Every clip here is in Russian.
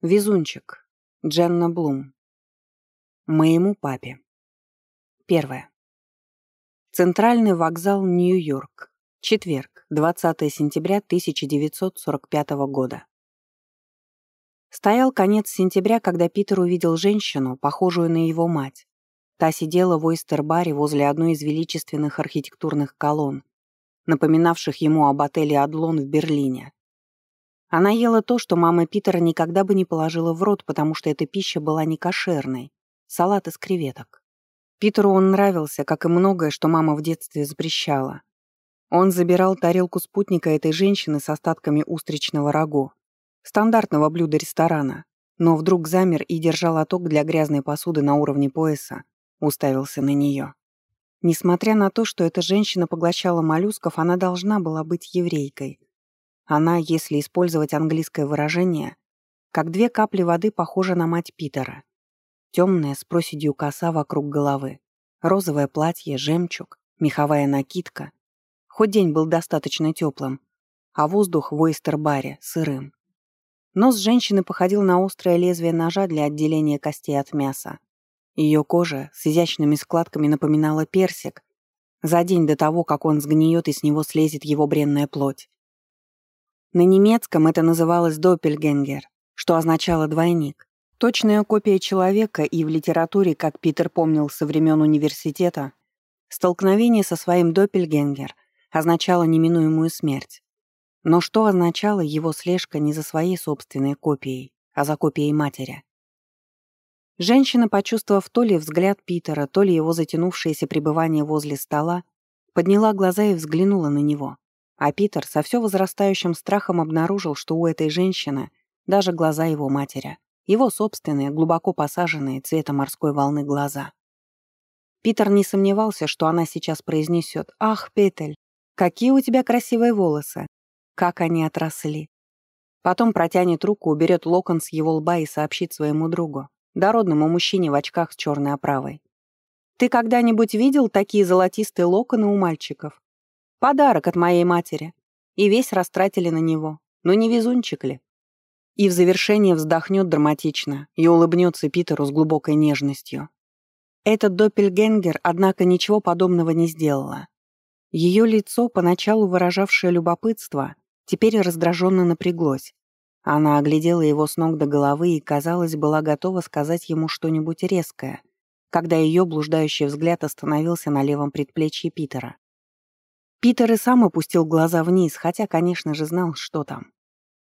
Везунчик. Дженна Блум. Моему папе. Первое. Центральный вокзал Нью-Йорк. Четверг, 20 сентября 1945 года. Стоял конец сентября, когда Питер увидел женщину, похожую на его мать. Та сидела в ойстер-баре возле одной из величественных архитектурных колонн, напоминавших ему об отеле «Адлон» в Берлине. Она ела то, что мама Питера никогда бы не положила в рот, потому что эта пища была не кошерной. Салат из креветок. Питеру он нравился, как и многое, что мама в детстве запрещала. Он забирал тарелку спутника этой женщины с остатками устричного рагу, стандартного блюда ресторана, но вдруг замер и держал лоток для грязной посуды на уровне пояса, уставился на нее. Несмотря на то, что эта женщина поглощала моллюсков, она должна была быть еврейкой. Она, если использовать английское выражение, как две капли воды похожа на мать Питера. Темная с проседью коса вокруг головы, розовое платье, жемчуг, меховая накидка. Хоть день был достаточно теплым, а воздух в ойстер-баре сырым. Нос женщины походил на острое лезвие ножа для отделения костей от мяса. Ее кожа с изящными складками напоминала персик за день до того, как он сгниет и с него слезет его бренная плоть. На немецком это называлось «доппельгенгер», что означало «двойник». Точная копия человека и в литературе, как Питер помнил со времен университета, столкновение со своим доппельгенгер означало неминуемую смерть. Но что означало его слежка не за своей собственной копией, а за копией матери? Женщина, почувствовав то ли взгляд Питера, то ли его затянувшееся пребывание возле стола, подняла глаза и взглянула на него. А Питер со все возрастающим страхом обнаружил, что у этой женщины даже глаза его матери, его собственные, глубоко посаженные цвета морской волны глаза. Питер не сомневался, что она сейчас произнесет «Ах, Петель, какие у тебя красивые волосы! Как они отросли!» Потом протянет руку, уберет локон с его лба и сообщит своему другу, дородному мужчине в очках с черной оправой. «Ты когда-нибудь видел такие золотистые локоны у мальчиков? Подарок от моей матери. И весь растратили на него. Ну не везунчик ли? И в завершение вздохнет драматично и улыбнется Питеру с глубокой нежностью. Этот доппельгенгер, однако, ничего подобного не сделала. Ее лицо, поначалу выражавшее любопытство, теперь раздраженно напряглось. Она оглядела его с ног до головы и, казалось, была готова сказать ему что-нибудь резкое, когда ее блуждающий взгляд остановился на левом предплечье Питера. Питер и сам опустил глаза вниз, хотя, конечно же, знал, что там.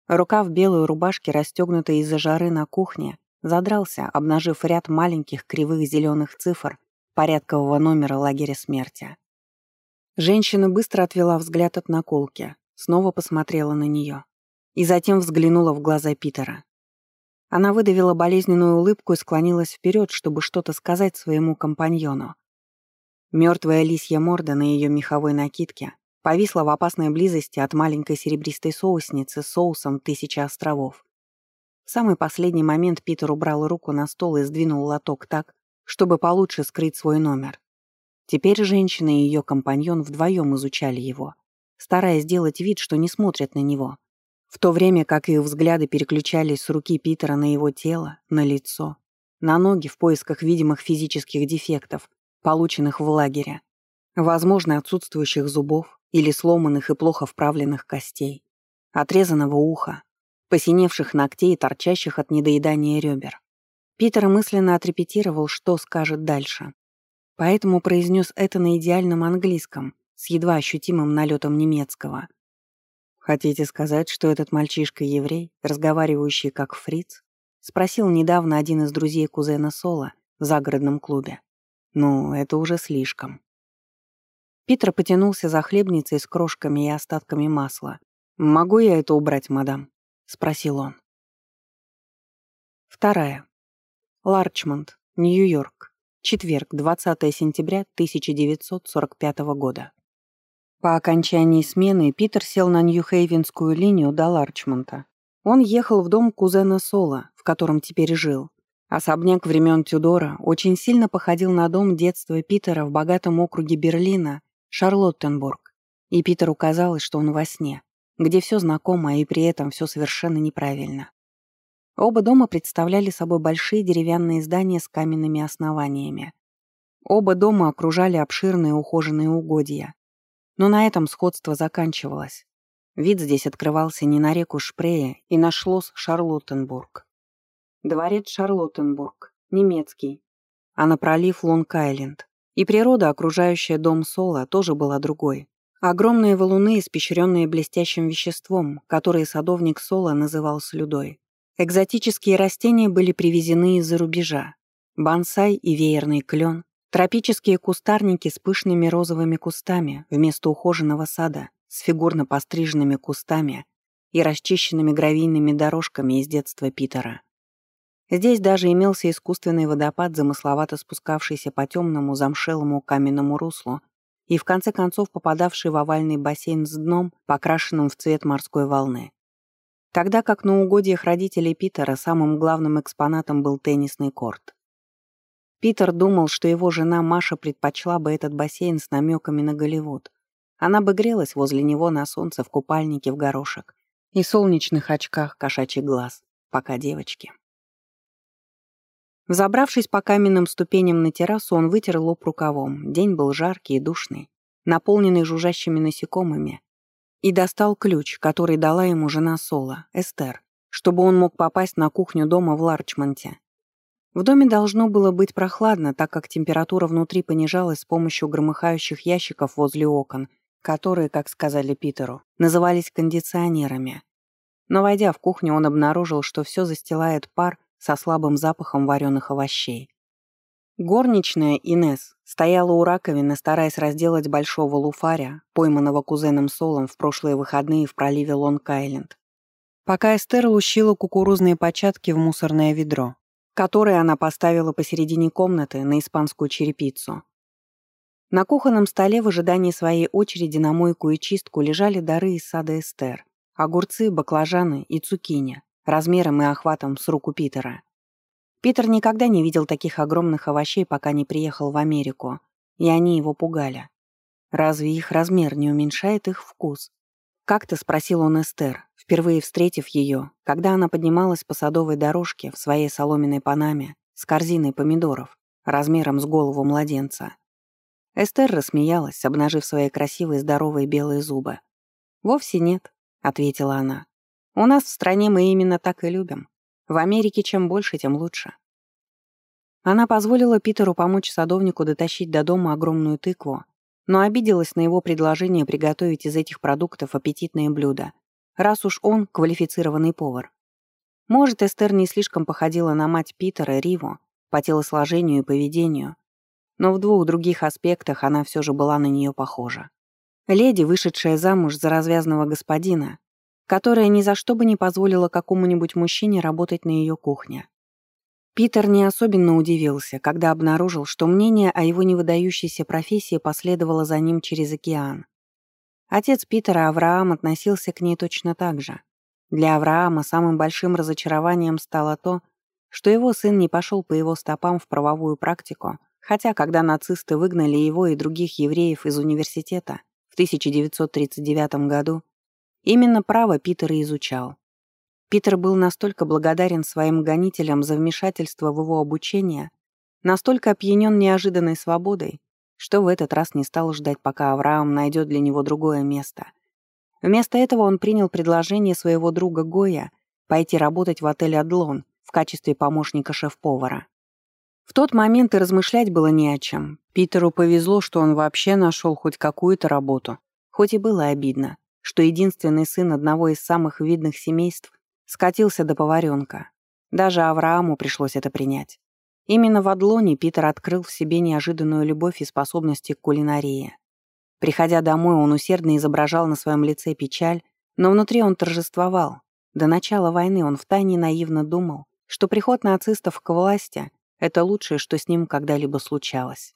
Рука в белой рубашке, расстегнутая из-за жары на кухне, задрался, обнажив ряд маленьких кривых зеленых цифр порядкового номера лагеря смерти. Женщина быстро отвела взгляд от наколки, снова посмотрела на нее и затем взглянула в глаза Питера. Она выдавила болезненную улыбку и склонилась вперед, чтобы что-то сказать своему компаньону. Мертвая лисья морда на ее меховой накидке повисла в опасной близости от маленькой серебристой соусницы с соусом «Тысяча островов». В самый последний момент Питер убрал руку на стол и сдвинул лоток так, чтобы получше скрыть свой номер. Теперь женщина и ее компаньон вдвоем изучали его, стараясь сделать вид, что не смотрят на него, в то время как их взгляды переключались с руки Питера на его тело, на лицо, на ноги в поисках видимых физических дефектов, полученных в лагере, возможно, отсутствующих зубов или сломанных и плохо вправленных костей, отрезанного уха, посиневших ногтей и торчащих от недоедания ребер. Питер мысленно отрепетировал, что скажет дальше. Поэтому произнес это на идеальном английском, с едва ощутимым налетом немецкого. «Хотите сказать, что этот мальчишка-еврей, разговаривающий как фриц?» — спросил недавно один из друзей кузена Сола в загородном клубе. Ну, это уже слишком. Питер потянулся за хлебницей с крошками и остатками масла. «Могу я это убрать, мадам?» — спросил он. Вторая. Ларчмонд, Нью-Йорк. Четверг, 20 сентября 1945 года. По окончании смены Питер сел на Нью-Хейвенскую линию до Ларчмонта. Он ехал в дом кузена Сола, в котором теперь жил, Особняк времен Тюдора очень сильно походил на дом детства Питера в богатом округе Берлина, Шарлоттенбург. И Питеру казалось, что он во сне, где все знакомо и при этом все совершенно неправильно. Оба дома представляли собой большие деревянные здания с каменными основаниями. Оба дома окружали обширные ухоженные угодья. Но на этом сходство заканчивалось. Вид здесь открывался не на реку Шпрее и на шлосс Шарлоттенбург. Дворец Шарлоттенбург, немецкий, а на пролив Лонг-Айленд. И природа, окружающая дом Сола, тоже была другой. Огромные валуны, испещренные блестящим веществом, которые садовник Сола называл слюдой. Экзотические растения были привезены из-за рубежа. Бонсай и веерный клен, тропические кустарники с пышными розовыми кустами вместо ухоженного сада с фигурно постриженными кустами и расчищенными гравийными дорожками из детства Питера. Здесь даже имелся искусственный водопад, замысловато спускавшийся по темному замшелому каменному руслу и в конце концов попадавший в овальный бассейн с дном, покрашенным в цвет морской волны. Тогда как на угодьях родителей Питера самым главным экспонатом был теннисный корт. Питер думал, что его жена Маша предпочла бы этот бассейн с намеками на Голливуд. Она бы грелась возле него на солнце в купальнике в горошек и солнечных очках кошачий глаз, пока девочки. Взобравшись по каменным ступеням на террасу, он вытер лоб рукавом. День был жаркий и душный, наполненный жужжащими насекомыми. И достал ключ, который дала ему жена Сола, Эстер, чтобы он мог попасть на кухню дома в Ларчмонте. В доме должно было быть прохладно, так как температура внутри понижалась с помощью громыхающих ящиков возле окон, которые, как сказали Питеру, назывались кондиционерами. Но войдя в кухню, он обнаружил, что все застилает пар со слабым запахом вареных овощей. Горничная Инес стояла у раковины, стараясь разделать большого луфаря, пойманного кузеном Солом в прошлые выходные в проливе Лонг-Айленд. Пока Эстер лущила кукурузные початки в мусорное ведро, которое она поставила посередине комнаты на испанскую черепицу. На кухонном столе в ожидании своей очереди на мойку и чистку лежали дары из сада Эстер, огурцы, баклажаны и цукини, размером и охватом с руку Питера. Питер никогда не видел таких огромных овощей, пока не приехал в Америку, и они его пугали. Разве их размер не уменьшает их вкус? Как-то спросил он Эстер, впервые встретив ее, когда она поднималась по садовой дорожке в своей соломенной панаме с корзиной помидоров, размером с голову младенца. Эстер рассмеялась, обнажив свои красивые здоровые белые зубы. «Вовсе нет», — ответила она. У нас в стране мы именно так и любим. В Америке чем больше, тем лучше. Она позволила Питеру помочь садовнику дотащить до дома огромную тыкву, но обиделась на его предложение приготовить из этих продуктов аппетитные блюда, раз уж он квалифицированный повар. Может, Эстер не слишком походила на мать Питера, Риву, по телосложению и поведению, но в двух других аспектах она все же была на нее похожа. Леди, вышедшая замуж за развязного господина, которая ни за что бы не позволила какому-нибудь мужчине работать на ее кухне. Питер не особенно удивился, когда обнаружил, что мнение о его невыдающейся профессии последовало за ним через океан. Отец Питера, Авраам, относился к ней точно так же. Для Авраама самым большим разочарованием стало то, что его сын не пошел по его стопам в правовую практику, хотя когда нацисты выгнали его и других евреев из университета в 1939 году, Именно право Питер и изучал. Питер был настолько благодарен своим гонителям за вмешательство в его обучение, настолько опьянен неожиданной свободой, что в этот раз не стал ждать, пока Авраам найдет для него другое место. Вместо этого он принял предложение своего друга Гоя пойти работать в отель «Адлон» в качестве помощника шеф-повара. В тот момент и размышлять было не о чем. Питеру повезло, что он вообще нашел хоть какую-то работу, хоть и было обидно что единственный сын одного из самых видных семейств скатился до поваренка. Даже Аврааму пришлось это принять. Именно в Адлоне Питер открыл в себе неожиданную любовь и способности к кулинарии. Приходя домой, он усердно изображал на своем лице печаль, но внутри он торжествовал. До начала войны он втайне наивно думал, что приход нацистов к власти — это лучшее, что с ним когда-либо случалось.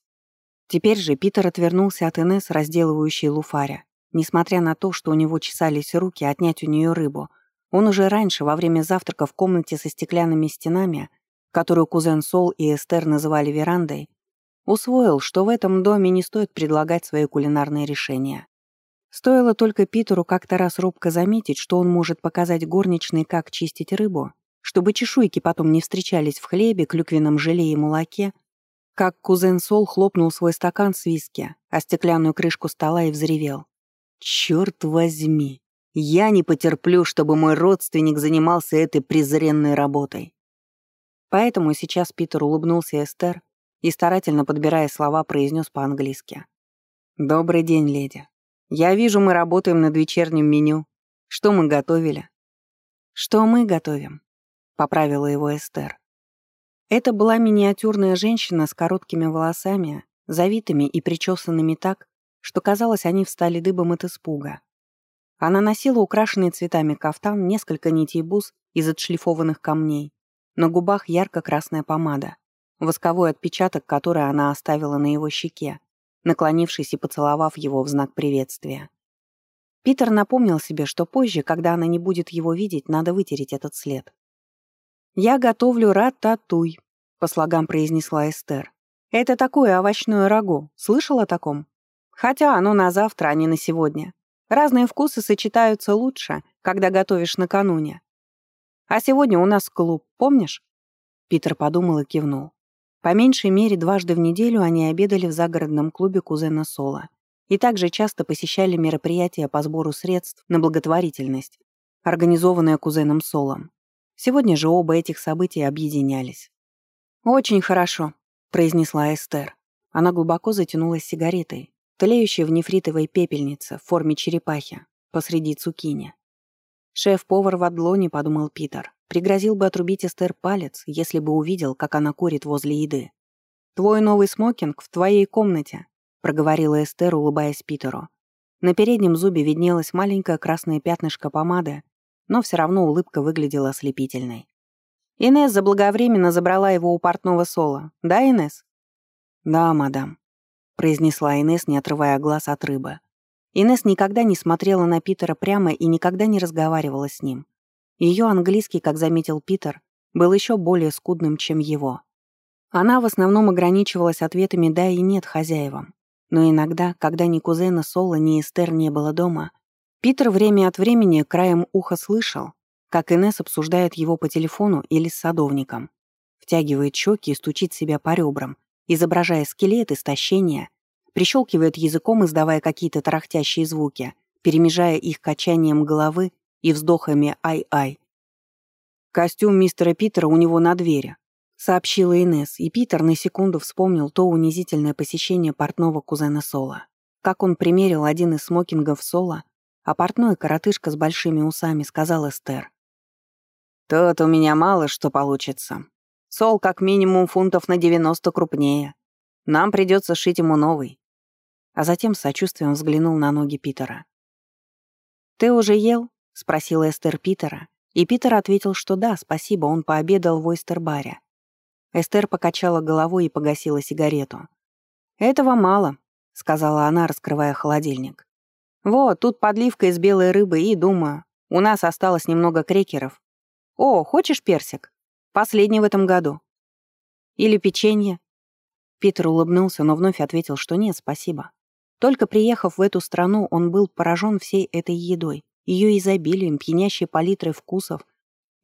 Теперь же Питер отвернулся от Инесс, разделывающей луфаря, Несмотря на то, что у него чесались руки отнять у нее рыбу, он уже раньше, во время завтрака в комнате со стеклянными стенами, которую кузен Сол и Эстер называли верандой, усвоил, что в этом доме не стоит предлагать свои кулинарные решения. Стоило только Питеру как-то раз робко заметить, что он может показать горничной, как чистить рыбу, чтобы чешуйки потом не встречались в хлебе, клюквенном желе и молоке, как кузен Сол хлопнул свой стакан с виски, а стеклянную крышку стола и взревел. «Чёрт возьми! Я не потерплю, чтобы мой родственник занимался этой презренной работой!» Поэтому сейчас Питер улыбнулся Эстер и, старательно подбирая слова, произнес по-английски. «Добрый день, леди. Я вижу, мы работаем над вечерним меню. Что мы готовили?» «Что мы готовим?» — поправила его Эстер. Это была миниатюрная женщина с короткими волосами, завитыми и причесанными так, что казалось, они встали дыбом от испуга. Она носила украшенный цветами кафтан, несколько нитей бус из отшлифованных камней, на губах ярко-красная помада, восковой отпечаток, который она оставила на его щеке, наклонившись и поцеловав его в знак приветствия. Питер напомнил себе, что позже, когда она не будет его видеть, надо вытереть этот след. «Я готовлю рататуй», — по слогам произнесла Эстер. «Это такое овощное рагу. Слышал о таком? Хотя оно на завтра, а не на сегодня. Разные вкусы сочетаются лучше, когда готовишь накануне. А сегодня у нас клуб, помнишь?» Питер подумал и кивнул. По меньшей мере дважды в неделю они обедали в загородном клубе кузена Сола и также часто посещали мероприятия по сбору средств на благотворительность, организованные кузеном Солом. Сегодня же оба этих события объединялись. «Очень хорошо», — произнесла Эстер. Она глубоко затянулась сигаретой, тлеющей в нефритовой пепельнице в форме черепахи посреди цукини. «Шеф-повар в Адлоне», — подумал Питер, пригрозил бы отрубить Эстер палец, если бы увидел, как она курит возле еды. «Твой новый смокинг в твоей комнате», — проговорила Эстер, улыбаясь Питеру. На переднем зубе виднелось маленькое красное пятнышко помады, но все равно улыбка выглядела ослепительной. Инесс заблаговременно забрала его у портного Сола. Да, Инесс? «Да, мадам», — произнесла Инесс, не отрывая глаз от рыбы. Инес никогда не смотрела на Питера прямо и никогда не разговаривала с ним. Ее английский, как заметил Питер, был еще более скудным, чем его. Она в основном ограничивалась ответами «да» и «нет» хозяевам. Но иногда, когда ни кузена Соло, ни Эстер не было дома, Питер время от времени краем уха слышал, как Инес обсуждает его по телефону или с садовником. Втягивает щеки и стучит себя по ребрам, изображая скелет, истощение прищелкивает языком, издавая какие-то тарахтящие звуки, перемежая их качанием головы и вздохами «ай-ай». «Костюм мистера Питера у него на двери», — сообщила Инес, и Питер на секунду вспомнил то унизительное посещение портного кузена Сола. Как он примерил один из смокингов Сола, а портной коротышка с большими усами сказал Эстер. «Тут у меня мало что получится. Сол как минимум фунтов на 90 крупнее. Нам придется шить ему новый а затем с сочувствием взглянул на ноги Питера. «Ты уже ел?» — спросила Эстер Питера, и Питер ответил, что да, спасибо, он пообедал в Ойстербаре. Эстер покачала головой и погасила сигарету. «Этого мало», — сказала она, раскрывая холодильник. «Вот, тут подливка из белой рыбы, и, думаю, у нас осталось немного крекеров. О, хочешь персик? Последний в этом году. Или печенье?» Питер улыбнулся, но вновь ответил, что нет, спасибо. Только приехав в эту страну, он был поражен всей этой едой, ее изобилием, пьянящей палитрой вкусов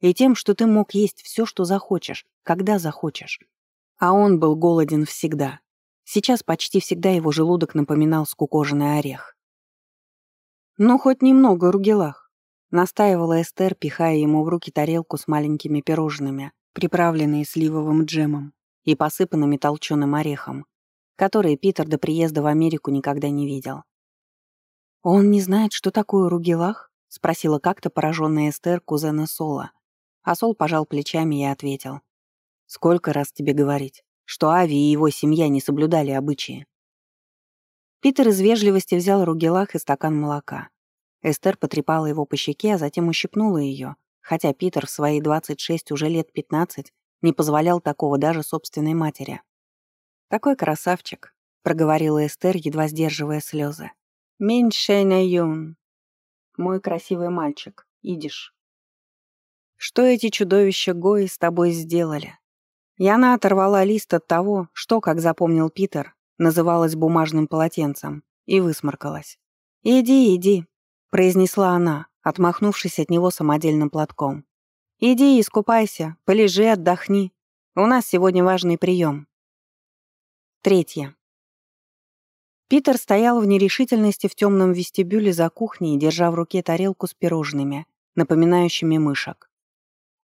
и тем, что ты мог есть все, что захочешь, когда захочешь. А он был голоден всегда. Сейчас почти всегда его желудок напоминал скукоженный орех. «Ну, хоть немного, Ругелах», — настаивала Эстер, пихая ему в руки тарелку с маленькими пирожными, приправленные сливовым джемом и посыпанными толченым орехом которые Питер до приезда в Америку никогда не видел. «Он не знает, что такое ругелах?» — спросила как-то пораженная Эстер кузена Сола. А Сол пожал плечами и ответил. «Сколько раз тебе говорить, что Ави и его семья не соблюдали обычаи?» Питер из вежливости взял ругелах и стакан молока. Эстер потрепала его по щеке, а затем ущипнула ее, хотя Питер в свои 26 уже лет 15 не позволял такого даже собственной матери. «Такой красавчик», — проговорила Эстер, едва сдерживая слезы. «Меньшейна юн. Мой красивый мальчик, идиш. Что эти чудовища Гои с тобой сделали?» И она оторвала лист от того, что, как запомнил Питер, называлось бумажным полотенцем, и высморкалась. «Иди, иди», — произнесла она, отмахнувшись от него самодельным платком. Иди искупайся, полежи, отдохни. У нас сегодня важный прием. Третье. Питер стоял в нерешительности в темном вестибюле за кухней, держа в руке тарелку с пирожными, напоминающими мышек.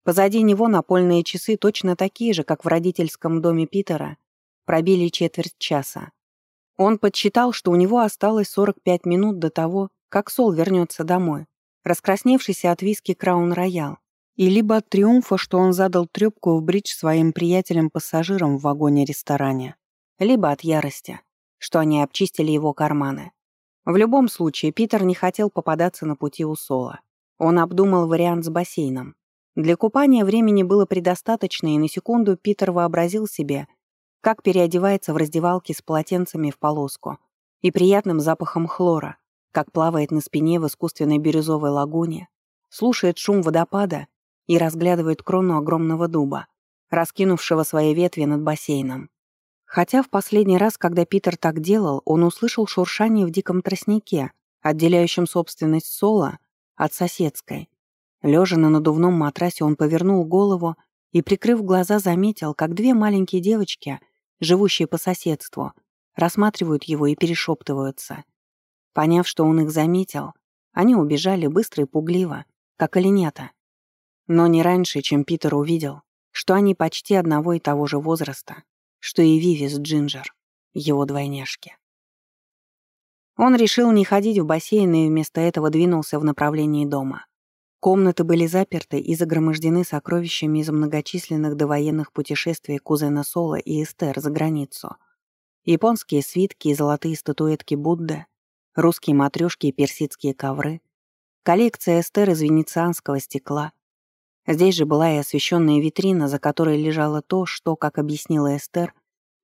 Позади него напольные часы, точно такие же, как в родительском доме Питера, пробили четверть часа. Он подсчитал, что у него осталось 45 минут до того, как Сол вернется домой, раскрасневшийся от виски Краун Роял, и либо от триумфа, что он задал трёпку в бридж своим приятелям-пассажирам в вагоне-ресторане, либо от ярости, что они обчистили его карманы. В любом случае, Питер не хотел попадаться на пути у Сола. Он обдумал вариант с бассейном. Для купания времени было предостаточно, и на секунду Питер вообразил себе, как переодевается в раздевалке с полотенцами в полоску и приятным запахом хлора, как плавает на спине в искусственной бирюзовой лагуне, слушает шум водопада и разглядывает крону огромного дуба, раскинувшего свои ветви над бассейном. Хотя в последний раз, когда Питер так делал, он услышал шуршание в диком тростнике, отделяющем собственность Сола от соседской. Лежа на надувном матрасе, он повернул голову и, прикрыв глаза, заметил, как две маленькие девочки — живущие по соседству, рассматривают его и перешептываются. Поняв, что он их заметил, они убежали быстро и пугливо, как оленята. Но не раньше, чем Питер увидел, что они почти одного и того же возраста, что и Виви с Джинджер, его двойняшки. Он решил не ходить в бассейн и вместо этого двинулся в направлении дома. Комнаты были заперты и загромождены сокровищами из многочисленных довоенных путешествий кузена Сола и Эстер за границу. Японские свитки и золотые статуэтки Будды, русские матрешки и персидские ковры, коллекция Эстер из венецианского стекла. Здесь же была и освещенная витрина, за которой лежало то, что, как объяснила Эстер,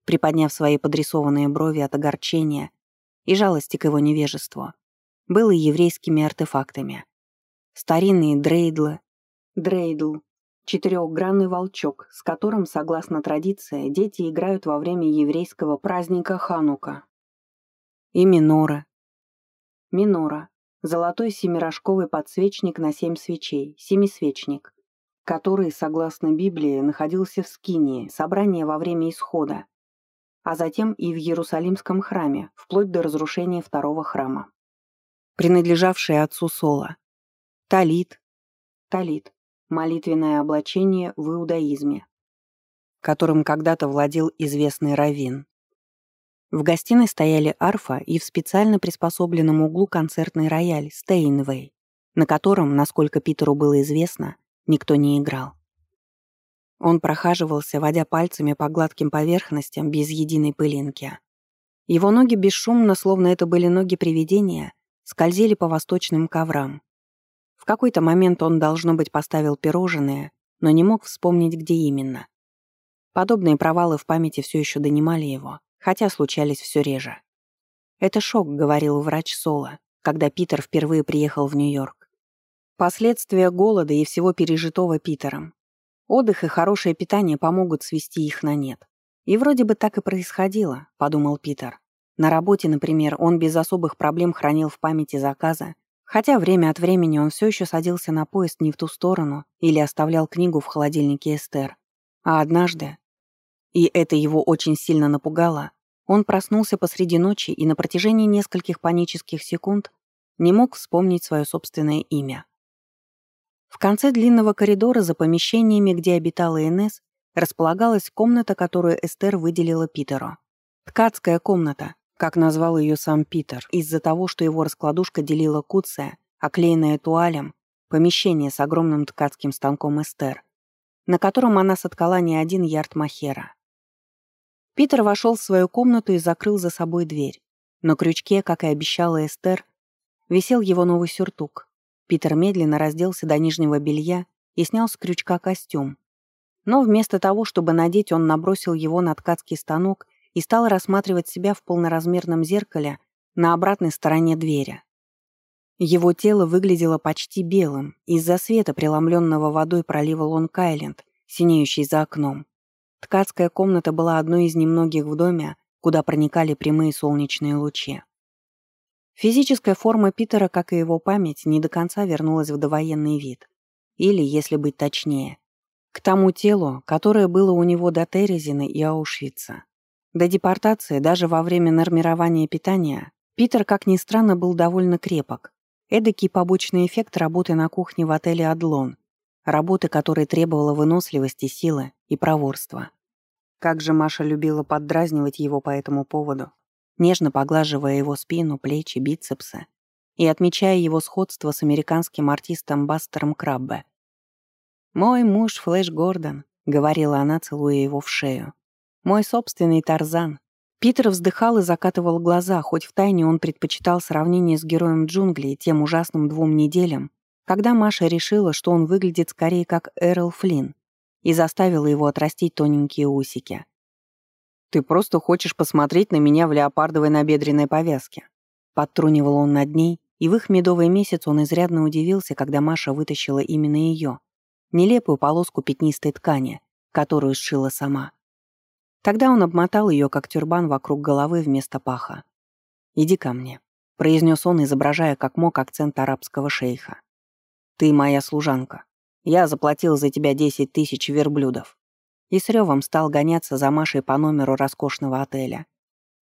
приподняв свои подрисованные брови от огорчения и жалости к его невежеству, было еврейскими артефактами — старинные дрейдлы. Дрейдл — четырехгранный волчок, с которым, согласно традиции, дети играют во время еврейского праздника Ханука. И минора. Минора — золотой семирожковый подсвечник на семь свечей, семисвечник, который, согласно Библии, находился в Скинии, собрание во время исхода, а затем и в Иерусалимском храме, вплоть до разрушения второго храма. Принадлежавший отцу Сола. Талит. Талит. Молитвенное облачение в иудаизме, которым когда-то владел известный раввин. В гостиной стояли арфа и в специально приспособленном углу концертный рояль «Стейнвей», на котором, насколько Питеру было известно, никто не играл. Он прохаживался, водя пальцами по гладким поверхностям без единой пылинки. Его ноги бесшумно, словно это были ноги привидения, скользили по восточным коврам, какой-то момент он, должно быть, поставил пирожные, но не мог вспомнить, где именно. Подобные провалы в памяти все еще донимали его, хотя случались все реже. «Это шок», — говорил врач Соло, когда Питер впервые приехал в Нью-Йорк. Последствия голода и всего пережитого Питером. Отдых и хорошее питание помогут свести их на нет. И вроде бы так и происходило, подумал Питер. На работе, например, он без особых проблем хранил в памяти заказы, Хотя время от времени он все еще садился на поезд не в ту сторону или оставлял книгу в холодильнике Эстер. А однажды, и это его очень сильно напугало, он проснулся посреди ночи и на протяжении нескольких панических секунд не мог вспомнить свое собственное имя. В конце длинного коридора за помещениями, где обитала Инесс, располагалась комната, которую Эстер выделила Питеру. Ткацкая комната, как назвал ее сам Питер, из-за того, что его раскладушка делила куция, оклеенная туалем, помещение с огромным ткацким станком Эстер, на котором она соткала не один ярд махера. Питер вошел в свою комнату и закрыл за собой дверь. На крючке, как и обещала Эстер, висел его новый сюртук. Питер медленно разделся до нижнего белья и снял с крючка костюм. Но вместо того, чтобы надеть, он набросил его на ткацкий станок и стал рассматривать себя в полноразмерном зеркале на обратной стороне двери. Его тело выглядело почти белым из-за света, преломленного водой пролива Лонг-Айленд, синеющий за окном. Ткацкая комната была одной из немногих в доме, куда проникали прямые солнечные лучи. Физическая форма Питера, как и его память, не до конца вернулась в довоенный вид. или, если быть точнее, к тому телу, которое было у него до Терезина и Аушвица. До депортации, даже во время нормирования питания, Питер, как ни странно, был довольно крепок. Эдакий побочный эффект работы на кухне в отеле «Адлон», работы, которая требовала выносливости, силы и проворства. Как же Маша любила поддразнивать его по этому поводу, нежно поглаживая его спину, плечи, бицепсы и отмечая его сходство с американским артистом Бастером Краббе. «Мой муж Флэш Гордон», — говорила она, целуя его в шею. «Мой собственный Тарзан, Питер вздыхал и закатывал глаза, хоть втайне он предпочитал сравнение с героем джунглей тем ужасным двум неделям, когда Маша решила, что он выглядит скорее как Эрл Флинн, и заставила его отрастить тоненькие усики. «Ты просто хочешь посмотреть на меня в леопардовой набедренной повязке», подтрунивал он над ней, и в их медовый месяц он изрядно удивился, когда Маша вытащила именно ее, нелепую полоску пятнистой ткани, которую сшила сама. Тогда он обмотал ее, как тюрбан, вокруг головы вместо паха. «Иди ко мне», — произнес он, изображая как мог акцент арабского шейха. «Ты моя служанка. Я заплатил за тебя десять тысяч верблюдов». И с ревом стал гоняться за Машей по номеру роскошного отеля.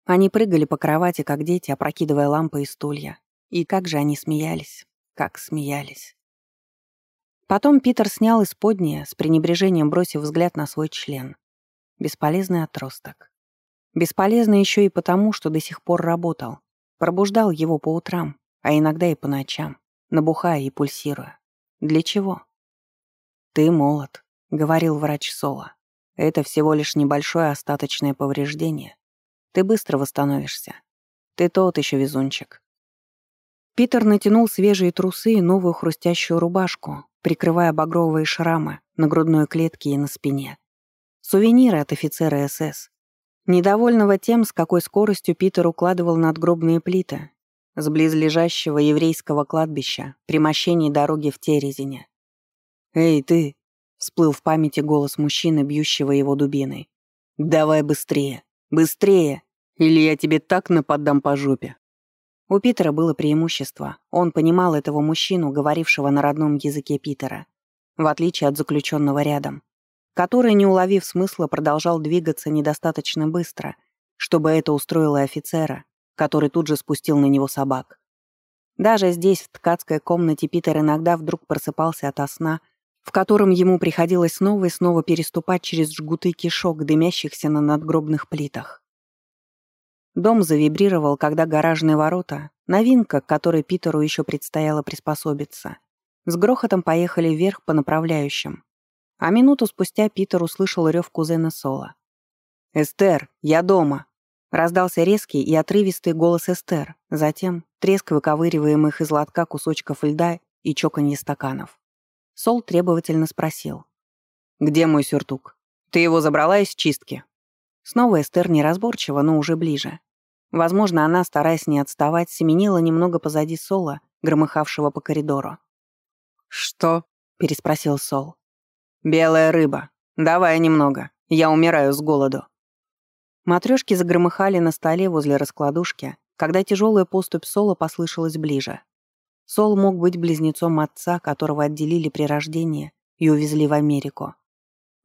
Они прыгали по кровати, как дети, опрокидывая лампы и стулья. И как же они смеялись, как смеялись. Потом Питер снял исподнее, с пренебрежением бросив взгляд на свой член. Бесполезный отросток. Бесполезный еще и потому, что до сих пор работал. Пробуждал его по утрам, а иногда и по ночам, набухая и пульсируя. Для чего? «Ты молод», — говорил врач Соло. «Это всего лишь небольшое остаточное повреждение. Ты быстро восстановишься. Ты тот еще везунчик». Питер натянул свежие трусы и новую хрустящую рубашку, прикрывая багровые шрамы на грудной клетке и на спине. Сувениры от офицера СС. Недовольного тем, с какой скоростью Питер укладывал надгробные плиты с близлежащего еврейского кладбища при мощении дороги в Терезине. «Эй, ты!» — всплыл в памяти голос мужчины, бьющего его дубиной. «Давай быстрее! Быстрее! Или я тебе так нападам по жопе!» У Питера было преимущество. Он понимал этого мужчину, говорившего на родном языке Питера, в отличие от заключенного рядом который, не уловив смысла, продолжал двигаться недостаточно быстро, чтобы это устроило офицера, который тут же спустил на него собак. Даже здесь, в ткацкой комнате, Питер иногда вдруг просыпался ото сна, в котором ему приходилось снова и снова переступать через жгуты кишок, дымящихся на надгробных плитах. Дом завибрировал, когда гаражные ворота, новинка, к которой Питеру еще предстояло приспособиться, с грохотом поехали вверх по направляющим, а минуту спустя Питер услышал рев кузена Сола. «Эстер, я дома!» Раздался резкий и отрывистый голос Эстер, затем треск выковыриваемых из лотка кусочков льда и чоканье стаканов. Сол требовательно спросил. «Где мой сюртук? Ты его забрала из чистки?» Снова Эстер неразборчиво, но уже ближе. Возможно, она, стараясь не отставать, семенила немного позади Сола, громыхавшего по коридору. «Что?» — переспросил Сол. «Белая рыба. Давай немного. Я умираю с голоду». Матрёшки загромыхали на столе возле раскладушки, когда тяжелая поступь Сола послышалась ближе. Сол мог быть близнецом отца, которого отделили при рождении и увезли в Америку.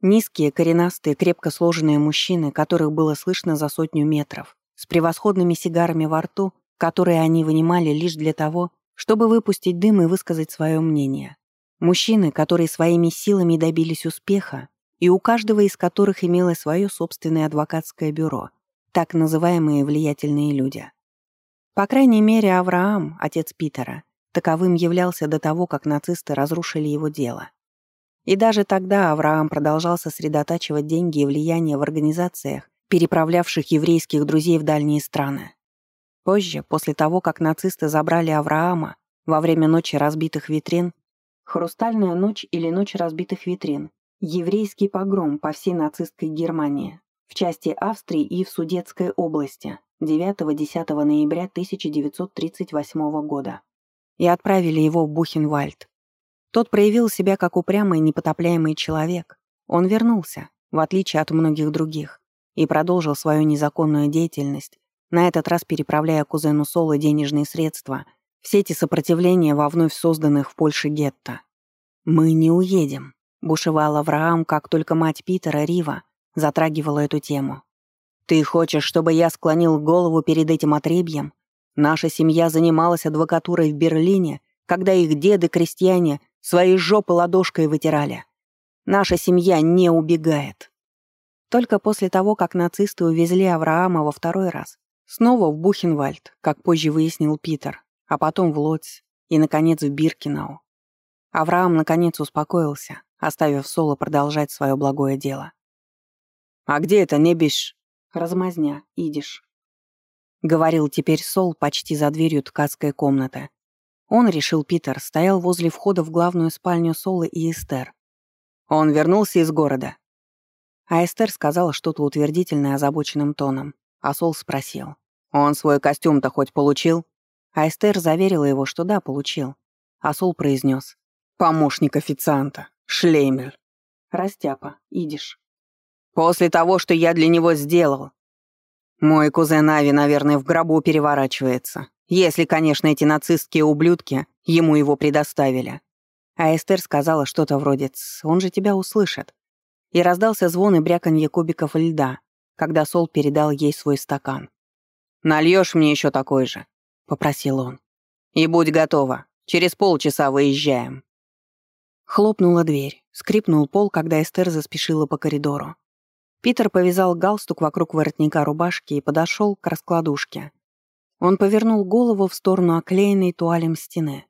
Низкие, коренастые, крепко сложенные мужчины, которых было слышно за сотню метров, с превосходными сигарами во рту, которые они вынимали лишь для того, чтобы выпустить дым и высказать свое мнение. Мужчины, которые своими силами добились успеха, и у каждого из которых имело свое собственное адвокатское бюро, так называемые влиятельные люди. По крайней мере, Авраам, отец Питера, таковым являлся до того, как нацисты разрушили его дело. И даже тогда Авраам продолжал сосредотачивать деньги и влияние в организациях, переправлявших еврейских друзей в дальние страны. Позже, после того, как нацисты забрали Авраама во время ночи разбитых витрин, Хрустальная ночь или ночь разбитых витрин. Еврейский погром по всей нацистской Германии. В части Австрии и в Судетской области. 9-10 ноября 1938 года. И отправили его в Бухенвальд. Тот проявил себя как упрямый непотопляемый человек. Он вернулся, в отличие от многих других, и продолжил свою незаконную деятельность, на этот раз переправляя кузену Соло денежные средства – все эти сопротивления во вновь созданных в Польше гетто. «Мы не уедем», — бушевал Авраам, как только мать Питера, Рива, затрагивала эту тему. «Ты хочешь, чтобы я склонил голову перед этим отребьем? Наша семья занималась адвокатурой в Берлине, когда их деды-крестьяне свои жопы ладошкой вытирали. Наша семья не убегает». Только после того, как нацисты увезли Авраама во второй раз, снова в Бухенвальд, как позже выяснил Питер, а потом в Лотс и, наконец, в Биркинау. Авраам, наконец, успокоился, оставив Соло продолжать свое благое дело. «А где это небиш?» «Размазня, идиш», — говорил теперь Сол почти за дверью ткацкой комнаты. Он, решил Питер, стоял возле входа в главную спальню Солы и Эстер. «Он вернулся из города?» А Эстер сказала что-то утвердительное озабоченным тоном, а Сол спросил. «Он свой костюм-то хоть получил?» А Эстер заверила его, что да, получил. А Сол произнес. «Помощник официанта. Шлеймель». «Растяпа, идиш». После того, что я для него сделал. Мой кузен Ави, наверное, в гробу переворачивается. Если, конечно, эти нацистские ублюдки ему его предоставили. А Эстер сказала что-то вроде «Он же тебя услышит». И раздался звон и бряканье кубиков льда, когда Сол передал ей свой стакан. «Нальешь мне еще такой же», — попросил он. «И будь готова. Через полчаса выезжаем». Хлопнула дверь, скрипнул пол, когда Эстер заспешила по коридору. Питер повязал галстук вокруг воротника рубашки и подошел к раскладушке. Он повернул голову в сторону оклеенной туалем стены.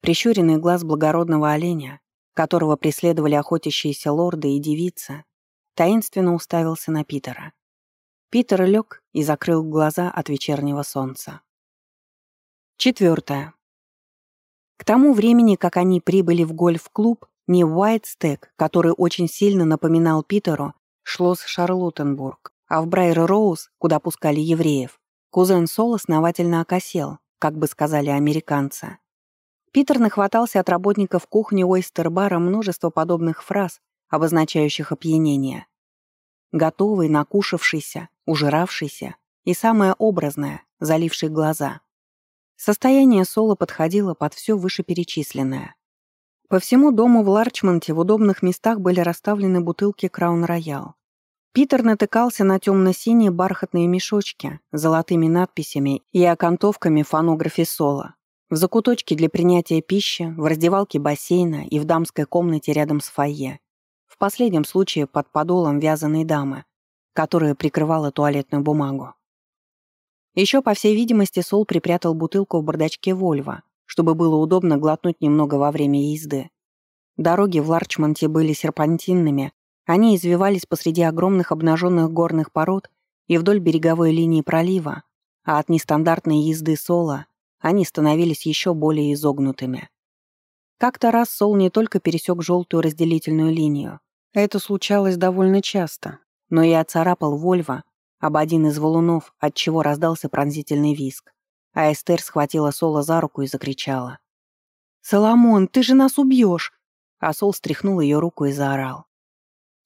Прищуренный глаз благородного оленя, которого преследовали охотящиеся лорды и девицы, таинственно уставился на Питера. Питер лег и закрыл глаза от вечернего солнца. Четвертое. К тому времени, как они прибыли в гольф-клуб, не Уайтстек, который очень сильно напоминал Питеру Шлосс Шарлоттенбург, а в Брайер-Роуз, куда пускали евреев, кузен Сол основательно окосел, как бы сказали американцы. Питер нахватался от работников кухни Ойстер-бара множество подобных фраз, обозначающих опьянение. Готовый, накушавшийся, ужиравшийся и самое образное, заливший глаза. Состояние Сола подходило под все вышеперечисленное. По всему дому в Ларчмонте в удобных местах были расставлены бутылки Краун Роял. Питер натыкался на темно-синие бархатные мешочки с золотыми надписями и окантовками фонографе соло. В закуточке для принятия пищи, в раздевалке бассейна и в дамской комнате рядом с фойе. В последнем случае под подолом вязаной дамы, которая прикрывала туалетную бумагу. Еще, по всей видимости, Сол припрятал бутылку в бардачке Вольво, чтобы было удобно глотнуть немного во время езды. Дороги в Ларчмонте были серпантинными, они извивались посреди огромных обнаженных горных пород и вдоль береговой линии пролива, а от нестандартной езды Сола они становились еще более изогнутыми. Как-то раз Сол не только пересек желтую разделительную линию, это случалось довольно часто, но и оцарапал Вольво об один из валунов, от чего раздался пронзительный виск, а Эстер схватила Сола за руку и закричала. «Соломон, ты же нас убьешь!» А Сол стряхнул ее руку и заорал.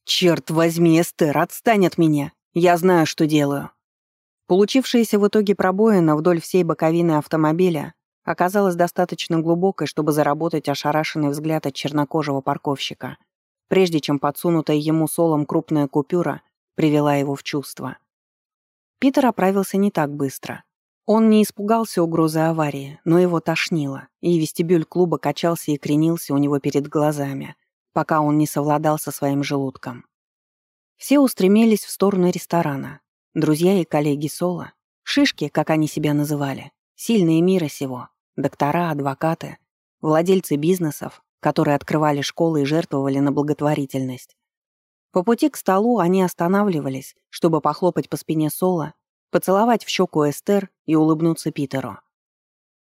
«Черт возьми, Эстер, отстань от меня! Я знаю, что делаю!» Получившаяся в итоге пробоина вдоль всей боковины автомобиля оказалась достаточно глубокой, чтобы заработать ошарашенный взгляд от чернокожего парковщика, прежде чем подсунутая ему солом крупная купюра привела его в чувство. Питер оправился не так быстро. Он не испугался угрозы аварии, но его тошнило, и вестибюль клуба качался и кренился у него перед глазами, пока он не совладал со своим желудком. Все устремились в сторону ресторана. Друзья и коллеги Соло, шишки, как они себя называли, сильные мира сего, доктора, адвокаты, владельцы бизнесов, которые открывали школы и жертвовали на благотворительность. По пути к столу они останавливались, чтобы похлопать по спине Соло, поцеловать в щеку Эстер и улыбнуться Питеру.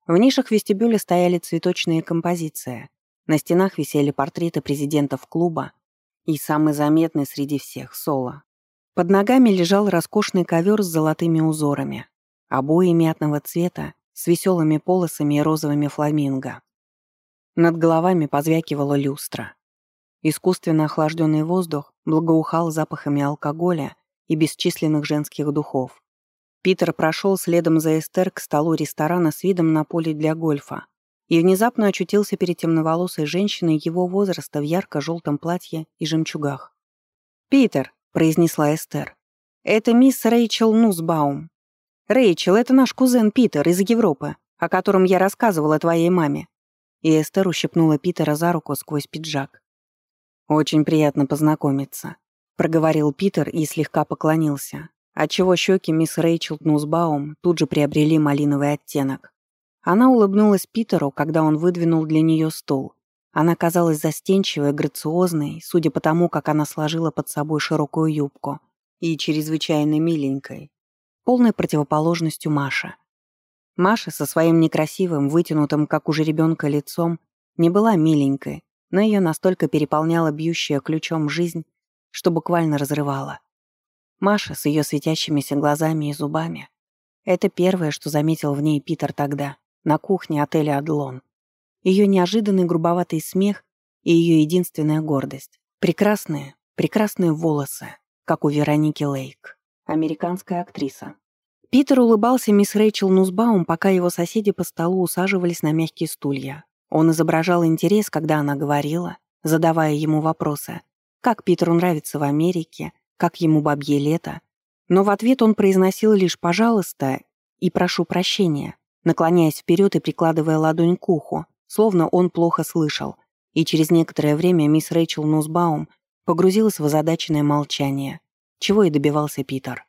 В нишах вестибюля стояли цветочные композиции, на стенах висели портреты президентов клуба и самый заметный среди всех — Соло. Под ногами лежал роскошный ковер с золотыми узорами, обои мятного цвета с веселыми полосами и розовыми фламинго. Над головами позвякивала люстра. Искусственно охлажденный воздух благоухал запахами алкоголя и бесчисленных женских духов. Питер прошел следом за Эстер к столу ресторана с видом на поле для гольфа и внезапно очутился перед темноволосой женщиной его возраста в ярко-желтом платье и жемчугах. «Питер», — произнесла Эстер, — «это мисс Рэйчел Нусбаум. Рэйчел — это наш кузен Питер из Европы, о котором я рассказывала твоей маме». И Эстер ущипнула Питера за руку сквозь пиджак. «Очень приятно познакомиться», — проговорил Питер и слегка поклонился, отчего щеки мисс Рэйчел Нусбаум тут же приобрели малиновый оттенок. Она улыбнулась Питеру, когда он выдвинул для нее стул. Она казалась застенчивой, грациозной, судя по тому, как она сложила под собой широкую юбку, и чрезвычайно миленькой, полной противоположностью Маша. Маша со своим некрасивым, вытянутым, как у жеребенка, лицом не была миленькой, но ее настолько переполняла бьющая ключом жизнь, что буквально разрывала. Маша с ее светящимися глазами и зубами — это первое, что заметил в ней Питер тогда на кухне отеля «Адлон». Ее неожиданный грубоватый смех и ее единственная гордость. Прекрасные, прекрасные волосы, как у Вероники Лейк, американская актриса. Питер улыбался мисс Рэйчел Нусбаум, пока его соседи по столу усаживались на мягкие стулья. Он изображал интерес, когда она говорила, задавая ему вопросы, как Питеру нравится в Америке, как ему бабье лето. Но в ответ он произносил лишь «пожалуйста» и «прошу прощения», наклоняясь вперед и прикладывая ладонь к уху, словно он плохо слышал, и через некоторое время мисс Рэйчел Нусбаум погрузилась в озадаченное молчание, чего и добивался Питер.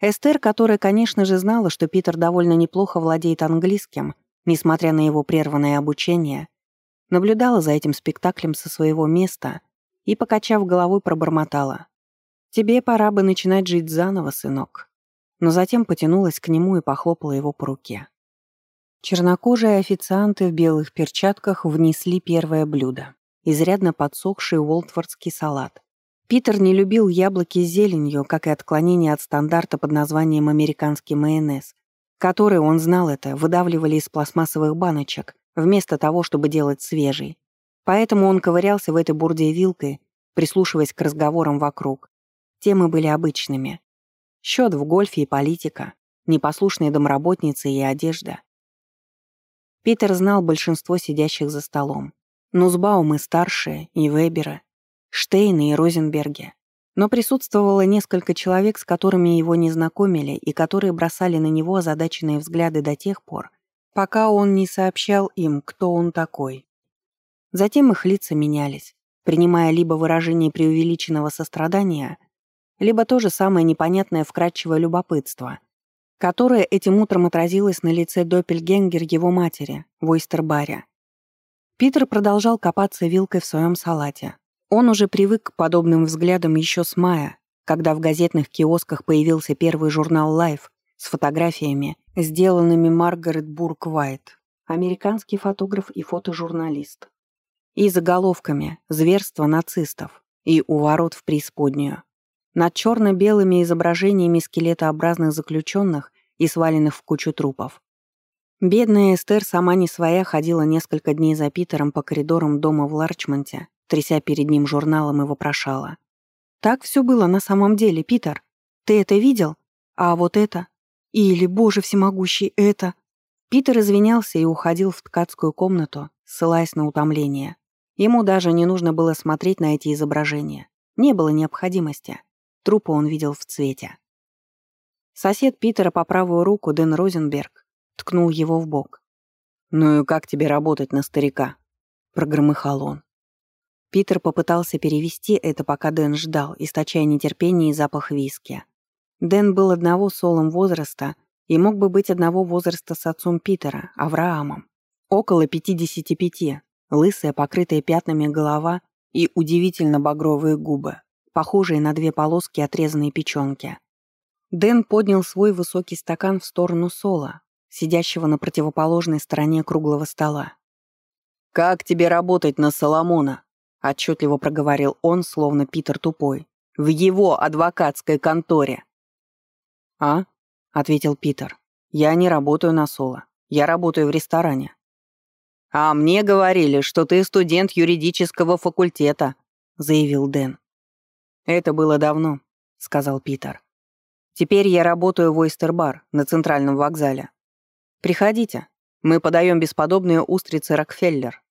Эстер, которая, конечно же, знала, что Питер довольно неплохо владеет английским, несмотря на его прерванное обучение, наблюдала за этим спектаклем со своего места и, покачав головой, пробормотала. «Тебе пора бы начинать жить заново, сынок» но затем потянулась к нему и похлопала его по руке. Чернокожие официанты в белых перчатках внесли первое блюдо — изрядно подсохший уолтфордский салат. Питер не любил яблоки с зеленью, как и отклонение от стандарта под названием «американский майонез», который, он знал это, выдавливали из пластмассовых баночек, вместо того, чтобы делать свежий. Поэтому он ковырялся в этой бурде вилкой, прислушиваясь к разговорам вокруг. Темы были обычными. Счет в гольфе и политика, непослушные домработницы и одежда. Питер знал большинство сидящих за столом. Нузбаумы старшие, и Вебера, Штейны и Розенберги. Но присутствовало несколько человек, с которыми его не знакомили и которые бросали на него озадаченные взгляды до тех пор, пока он не сообщал им, кто он такой. Затем их лица менялись, принимая либо выражение преувеличенного сострадания, либо то же самое непонятное вкрадчивое любопытство, которое этим утром отразилось на лице Доппельгенгер его матери, в. Питер продолжал копаться вилкой в своем салате. Он уже привык к подобным взглядам еще с мая, когда в газетных киосках появился первый журнал Life с фотографиями, сделанными Маргарет Бурк Уайт, американский фотограф и фотожурналист, и заголовками «Зверство нацистов» и «У ворот в преисподнюю». Над черно-белыми изображениями скелетообразных заключенных и сваленных в кучу трупов. Бедная Эстер сама не своя ходила несколько дней за Питером по коридорам дома в Ларчмонте, тряся перед ним журналом и вопрошала. «Так все было на самом деле, Питер. Ты это видел? А вот это? Или, боже всемогущий, это?» Питер извинялся и уходил в ткацкую комнату, ссылаясь на утомление. Ему даже не нужно было смотреть на эти изображения. Не было необходимости. Трупа он видел в цвете. Сосед Питера по правую руку, Дэн Розенберг, ткнул его в бок. «Ну и как тебе работать на старика?» — прогромыхал он. Питер попытался перевести это, пока Дэн ждал, источая нетерпение и запах виски. Дэн был одного Солом возраста и мог бы быть одного возраста с отцом Питера, Авраамом. Около 55, лысая, покрытая пятнами голова и удивительно багровые губы похожие на две полоски отрезанной печенки. Дэн поднял свой высокий стакан в сторону Сола, сидящего на противоположной стороне круглого стола. «Как тебе работать на Соломона?» — отчетливо проговорил он, словно Питер тупой. «В его адвокатской конторе». «А?» — ответил Питер. «Я не работаю на Соло. Я работаю в ресторане». «А мне говорили, что ты студент юридического факультета», — заявил Дэн. «Это было давно», — сказал Питер. «Теперь я работаю в Ойстербар на центральном вокзале. Приходите. Мы подаем бесподобные устрицы Рокфеллер».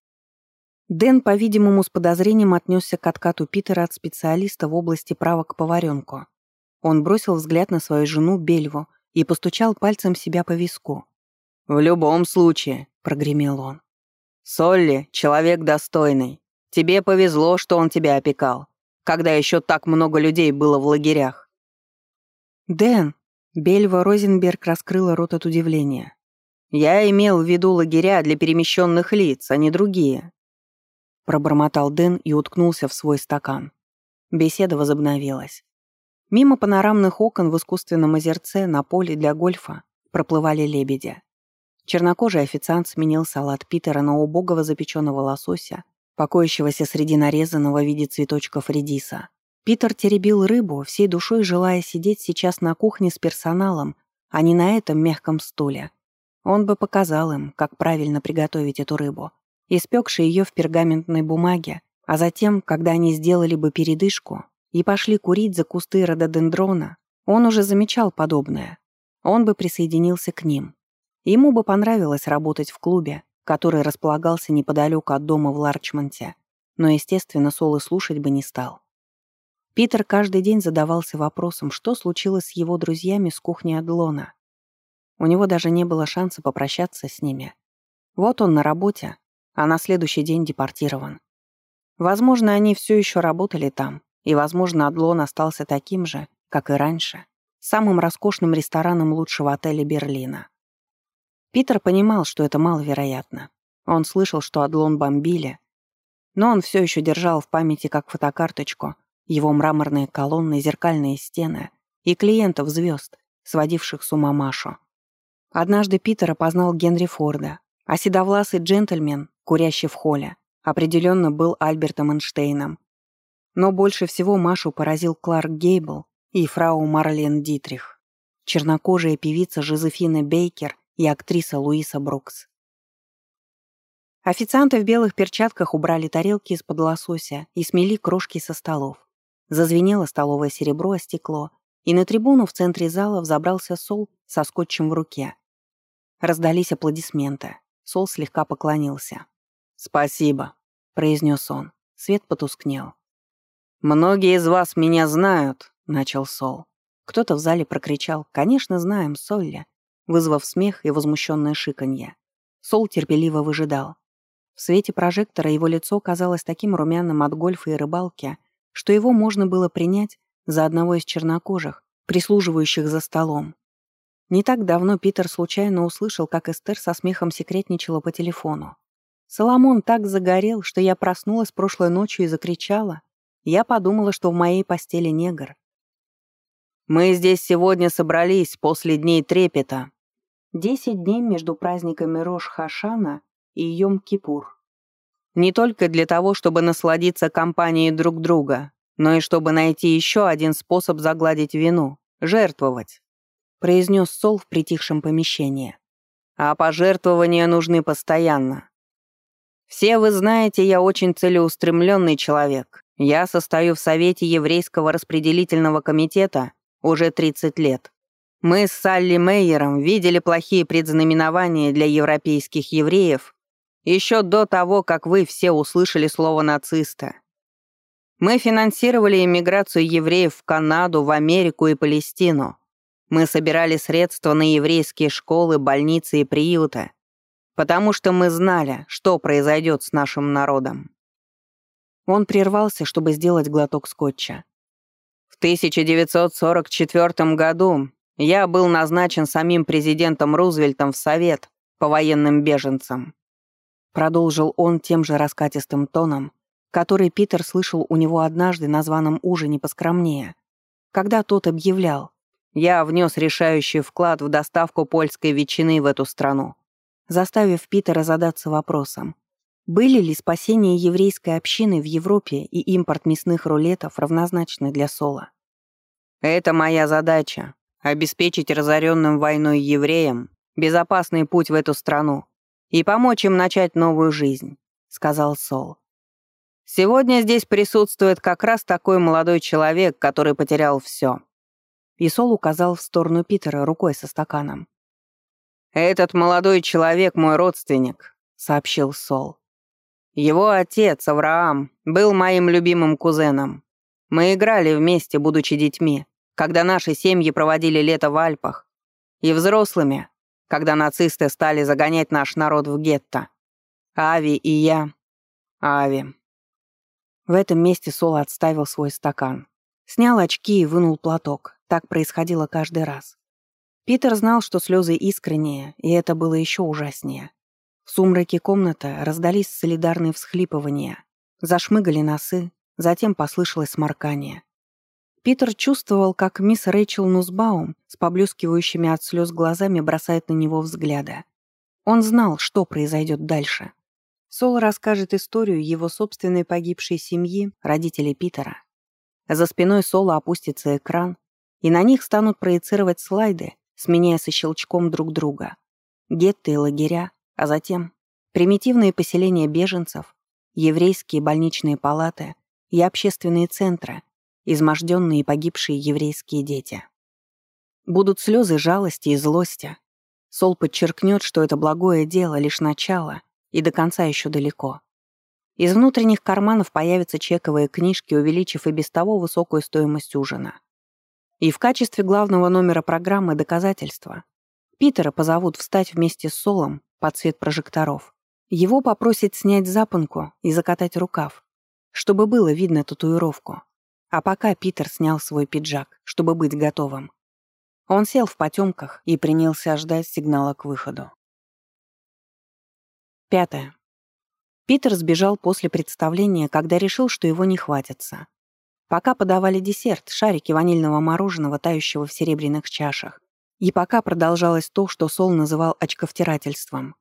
Дэн, по-видимому, с подозрением отнесся к откату Питера от специалиста в области права к поваренку. Он бросил взгляд на свою жену Бельву и постучал пальцем себя по виску. «В любом случае», — прогремел он. «Солли — человек достойный. Тебе повезло, что он тебя опекал, когда еще так много людей было в лагерях». «Дэн», — Бельва Розенберг раскрыла рот от удивления. «Я имел в виду лагеря для перемещенных лиц, а не другие», — пробормотал Дэн и уткнулся в свой стакан. Беседа возобновилась. Мимо панорамных окон в искусственном озерце на поле для гольфа проплывали лебеди. Чернокожий официант сменил салат Питера на убогого запеченного лосося, покоящегося среди нарезанного в виде цветочков редиса. Питер теребил рыбу, всей душой желая сидеть сейчас на кухне с персоналом, а не на этом мягком стуле. Он бы показал им, как правильно приготовить эту рыбу, испекши ее в пергаментной бумаге, а затем, когда они сделали бы передышку, и пошли курить за кусты рододендрона, он уже замечал подобное. Он бы присоединился к ним. Ему бы понравилось работать в клубе, который располагался неподалеку от дома в Ларчмонте, но, естественно, Сол и слушать бы не стал. Питер каждый день задавался вопросом, что случилось с его друзьями с кухни Адлона. У него даже не было шанса попрощаться с ними. Вот он на работе, а на следующий день депортирован. Возможно, они все еще работали там, и, возможно, Адлон остался таким же, как и раньше, самым роскошным рестораном лучшего отеля Берлина. Питер понимал, что это маловероятно. Он слышал, что Адлон бомбили, но он все еще держал в памяти как фотокарточку его мраморные колонны, зеркальные стены и клиентов звезд, сводивших с ума Машу. Однажды Питер опознал Генри Форда, а седовласый джентльмен, курящий в холле, определенно был Альбертом Эйнштейном, но больше всего Машу поразил Кларк Гейбл и фрау Марлен Дитрих, чернокожая певица Жозефина Бейкер и актриса Луиса Брукс. Официанты в белых перчатках убрали тарелки из-под лосося и смели крошки со столов. Зазвенело столовое серебро о стекло, и на трибуну в центре зала взобрался Сол со скотчем в руке. Раздались аплодисменты. Сол слегка поклонился. «Спасибо», — произнес он. Свет потускнел. «Многие из вас меня знают», — начал Сол. Кто-то в зале прокричал «Конечно, знаем, Солли», вызвав смех и возмущенное шиканье. Сол терпеливо выжидал. В свете прожектора его лицо казалось таким румяным от гольфа и рыбалки, что его можно было принять за одного из чернокожих, прислуживающих за столом. Не так давно Питер случайно услышал, как Эстер со смехом секретничала по телефону. «Соломон так загорел, что я проснулась прошлой ночью и закричала. Я подумала, что в моей постели негр. «Мы здесь сегодня собрались после дней трепета». Десять дней между праздниками Рош-Хашана и Йом-Кипур. Не только для того, чтобы насладиться компанией друг друга, но и чтобы найти еще один способ загладить вину — жертвовать», — произнес Сол в притихшем помещении. «А пожертвования нужны постоянно. Все вы знаете, я очень целеустремленный человек, я состою в Совете Еврейского распределительного комитета уже 30 лет. Мы с Салли Мейером видели плохие предзнаменования для европейских евреев еще до того, как вы все услышали слово «нациста». Мы финансировали иммиграцию евреев в Канаду, в Америку и Палестину. Мы собирали средства на еврейские школы, больницы и приюты, потому что мы знали, что произойдет с нашим народом. Он прервался, чтобы сделать глоток скотча. В 1944 году я был назначен самим президентом Рузвельтом в Совет по военным беженцам. Продолжил он тем же раскатистым тоном, который Питер слышал у него однажды на званом ужине поскромнее, когда тот объявлял «Я внес решающий вклад в доставку польской ветчины в эту страну», заставив Питера задаться вопросом, были ли спасение еврейской общины в Европе и импорт мясных рулетов равнозначны для Сола? «Это моя задача — обеспечить разоренным войной евреям безопасный путь в эту страну и помочь им начать новую жизнь», — сказал Сол. «Сегодня здесь присутствует как раз такой молодой человек, который потерял все». И Сол указал в сторону Питера рукой со стаканом. «Этот молодой человек мой родственник», — сообщил Сол. «Его отец, Авраам, был моим любимым кузеном. Мы играли вместе, будучи детьми, когда наши семьи проводили лето в Альпах, и взрослыми, когда нацисты стали загонять наш народ в гетто. Ави и я. Ави». В этом месте Сол отставил свой стакан. Снял очки и вынул платок. Так происходило каждый раз. Питер знал, что слезы искренние, и это было еще ужаснее. В сумраке комнаты раздались солидарные всхлипывания. Зашмыгали носы, затем послышалось сморкание. Питер чувствовал, как мисс Рэйчел Нусбаум с поблескивающими от слез глазами бросает на него взгляды. Он знал, что произойдет дальше. Сол расскажет историю его собственной погибшей семьи, родителей Питера. За спиной Сола опустится экран, и на них станут проецировать слайды, сменяя со щелчком друг друга. Гетты и лагеря, а затем примитивные поселения беженцев, еврейские больничные палаты и общественные центры, изможденные и погибшие еврейские дети. Будут слезы жалости и злости. Сол подчеркнет, что это благое дело, лишь начало, и до конца еще далеко. Из внутренних карманов появятся чековые книжки, увеличив и без того высокую стоимость ужина. И в качестве главного номера программы доказательства. Питера позовут встать вместе с Солом под свет прожекторов. Его попросят снять запонку и закатать рукав, чтобы было видно татуировку. А пока Питер снял свой пиджак, чтобы быть готовым. Он сел в потемках и принялся ждать сигнала к выходу. Пятое. Питер сбежал после представления, когда решил, что его не хватится. Пока подавали десерт, шарики ванильного мороженого, тающего в серебряных чашах. И пока продолжалось то, что Сол называл очковтирательством.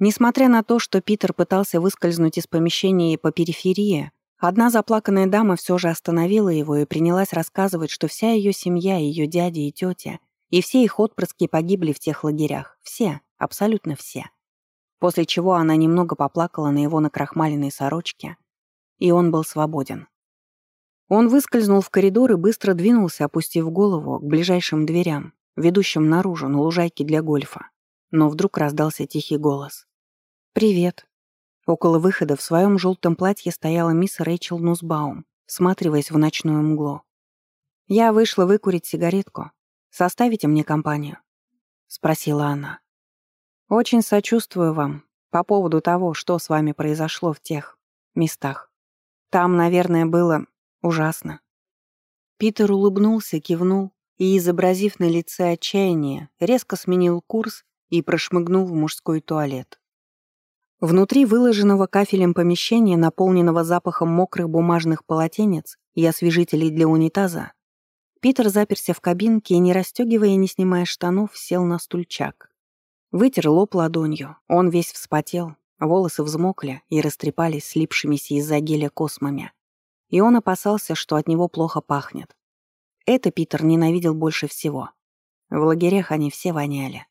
Несмотря на то, что Питер пытался выскользнуть из помещения по периферии, одна заплаканная дама все же остановила его и принялась рассказывать, что вся ее семья, ее дяди и тетя, и все их отпрыски погибли в тех лагерях. Все, абсолютно все. После чего она немного поплакала на его накрахмаленной сорочке, и он был свободен. Он выскользнул в коридор и быстро двинулся, опустив голову, к ближайшим дверям, ведущим наружу, на лужайке для гольфа. Но вдруг раздался тихий голос. «Привет». Около выхода в своем желтом платье стояла мисс Рэйчел Нусбаум, всматриваясь в ночную мглу. «Я вышла выкурить сигаретку. Составите мне компанию?» — спросила она. «Очень сочувствую вам по поводу того, что с вами произошло в тех местах. Там, наверное, было Ужасно. Питер улыбнулся, кивнул и, изобразив на лице отчаяние, резко сменил курс и прошмыгнул в мужской туалет. Внутри выложенного кафелем помещения, наполненного запахом мокрых бумажных полотенец и освежителей для унитаза, Питер заперся в кабинке и, не расстегивая и не снимая штанов, сел на стульчак. Вытер лоб ладонью, он весь вспотел, волосы взмокли и растрепались слипшимися из-за геля космами и он опасался, что от него плохо пахнет. Это Питер ненавидел больше всего. В лагерях они все воняли.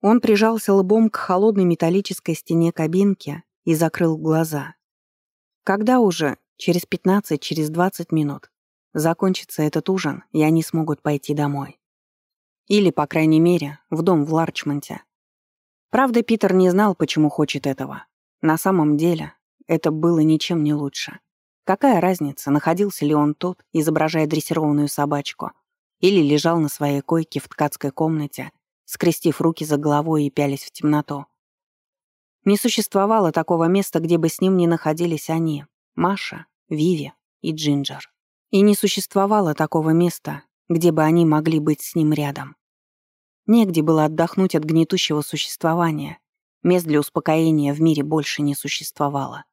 Он прижался лбом к холодной металлической стене кабинки и закрыл глаза. Когда уже, через 15, через 20 минут, закончится этот ужин, и они смогут пойти домой. Или, по крайней мере, в дом в Ларчмонте. Правда, Питер не знал, почему хочет этого. На самом деле, это было ничем не лучше. Какая разница, находился ли он тут, изображая дрессированную собачку, или лежал на своей койке в ткацкой комнате, скрестив руки за головой и пялись в темноту. Не существовало такого места, где бы с ним не находились они, Маша, Виви и Джинджер. И не существовало такого места, где бы они могли быть с ним рядом. Негде было отдохнуть от гнетущего существования. Мест для успокоения в мире больше не существовало.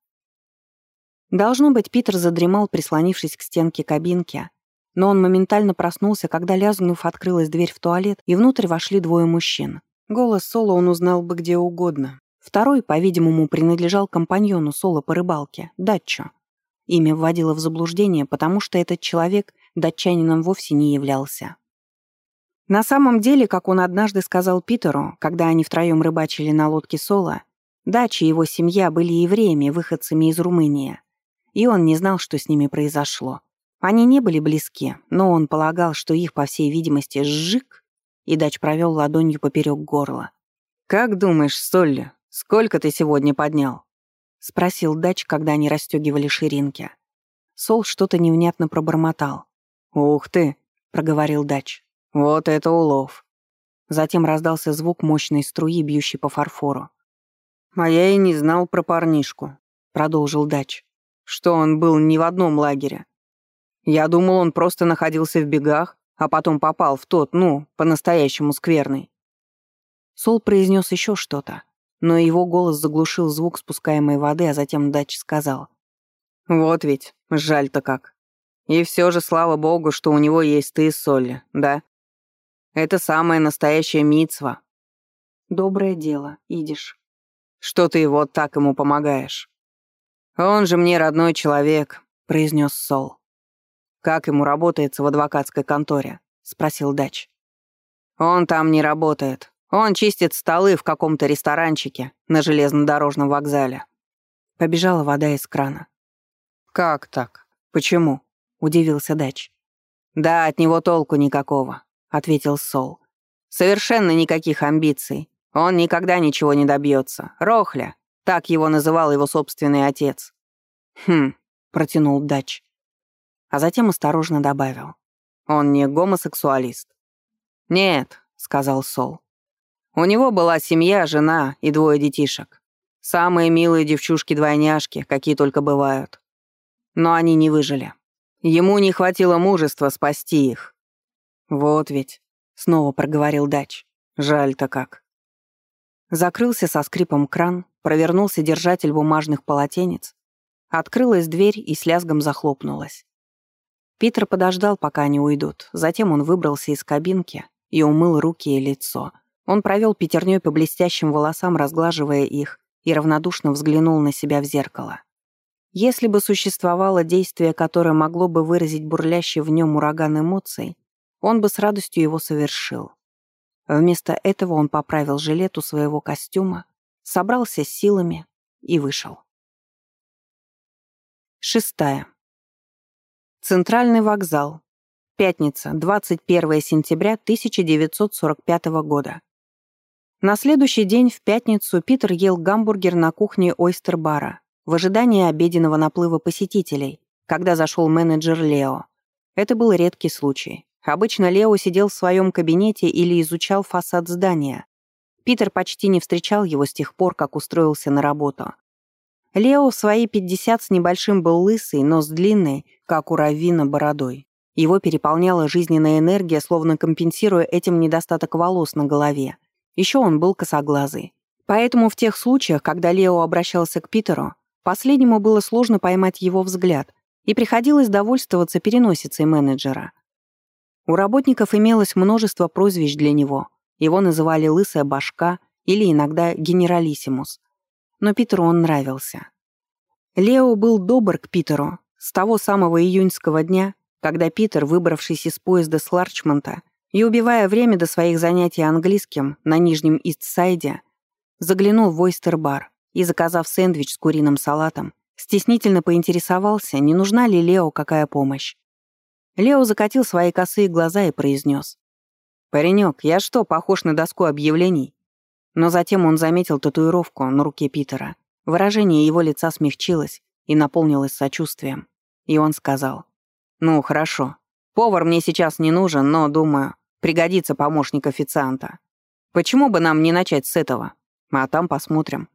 Должно быть, Питер задремал, прислонившись к стенке кабинки, но он моментально проснулся, когда, лязгнув, открылась дверь в туалет, и внутрь вошли двое мужчин. Голос Соло он узнал бы где угодно. Второй, по-видимому, принадлежал компаньону Соло по рыбалке, Датчо. Имя вводило в заблуждение, потому что этот человек датчанином вовсе не являлся. На самом деле, как он однажды сказал Питеру, когда они втроем рыбачили на лодке Соло, Дача и его семья были евреями, выходцами из Румынии и он не знал, что с ними произошло. Они не были близки, но он полагал, что их, по всей видимости, сжиг, и Дач провел ладонью поперек горла. «Как думаешь, Солли, сколько ты сегодня поднял?» — спросил Дач, когда они расстегивали ширинки. Сол что-то невнятно пробормотал. «Ух ты!» — проговорил Дач. «Вот это улов!» Затем раздался звук мощной струи, бьющей по фарфору. «А я и не знал про парнишку», — продолжил Дач. «Что он был не в одном лагере. Я думал, он просто находился в бегах, а потом попал в тот, ну, по-настоящему скверный». Сол произнес еще что-то, но его голос заглушил звук спускаемой воды, а затем Дач сказал. «Вот ведь, жаль-то как. И все же, слава богу, что у него есть ты, Солли, да? Это самая настоящая мицва. Доброе дело, идиш. Что ты вот так ему помогаешь? Он же мне родной человек, произнес Сол. Как ему работается в адвокатской конторе? спросил Дач. Он там не работает. Он чистит столы в каком-то ресторанчике на железнодорожном вокзале. Побежала вода из крана. Как так? Почему? удивился Дач. Да, от него толку никакого, ответил Сол. Совершенно никаких амбиций. Он никогда ничего не добьется. Рохля. Так его называл его собственный отец. Хм, протянул Дач. А затем осторожно добавил. Он не гомосексуалист. Нет, сказал Сол. У него была семья, жена и двое детишек. Самые милые девчушки-двойняшки, какие только бывают. Но они не выжили. Ему не хватило мужества спасти их. Вот ведь, снова проговорил Дач. Жаль-то как. Закрылся со скрипом кран, провернулся держатель бумажных полотенец, открылась дверь и с лязгом захлопнулась. Питер подождал, пока они уйдут. Затем он выбрался из кабинки и умыл руки и лицо. Он провел пятерней по блестящим волосам, разглаживая их, и равнодушно взглянул на себя в зеркало. Если бы существовало действие, которое могло бы выразить бурлящий в нем ураган эмоций, он бы с радостью его совершил. Вместо этого он поправил жилет у своего костюма, собрался с силами и вышел. Шестая. Центральный вокзал. Пятница, 21 сентября 1945 года. На следующий день в пятницу Питер ел гамбургер на кухне Ойстер-бара в ожидании обеденного наплыва посетителей, когда зашел менеджер Лео. Это был редкий случай. Обычно Лео сидел в своем кабинете или изучал фасад здания. Питер почти не встречал его с тех пор, как устроился на работу. Лео в свои 50 с небольшим был лысый, но с длинной, как у Равина, бородой. Его переполняла жизненная энергия, словно компенсируя этим недостаток волос на голове. Еще он был косоглазый. Поэтому в тех случаях, когда Лео обращался к Питеру, Последнему было сложно поймать его взгляд, и приходилось довольствоваться переносицей менеджера. У работников имелось множество прозвищ для него. Его называли «лысая башка» или иногда «генералиссимус». Но Питеру он нравился. Лео был добр к Питеру с того самого июньского дня, когда Питер, выбравшись из поезда с Ларчмонта и убивая время до своих занятий английским на Нижнем Истсайде, заглянул в Ойстер-бар и, заказав сэндвич с куриным салатом, стеснительно поинтересовался, не нужна ли Лео какая помощь. Лео закатил свои косые глаза и произнес. «Паренек, я что, похож на доску объявлений?» Но затем он заметил татуировку на руке Питера. Выражение его лица смягчилось и наполнилось сочувствием. И он сказал. «Ну, хорошо. Повар мне сейчас не нужен, но, думаю, пригодится помощник официанта. Почему бы нам не начать с этого? А там посмотрим.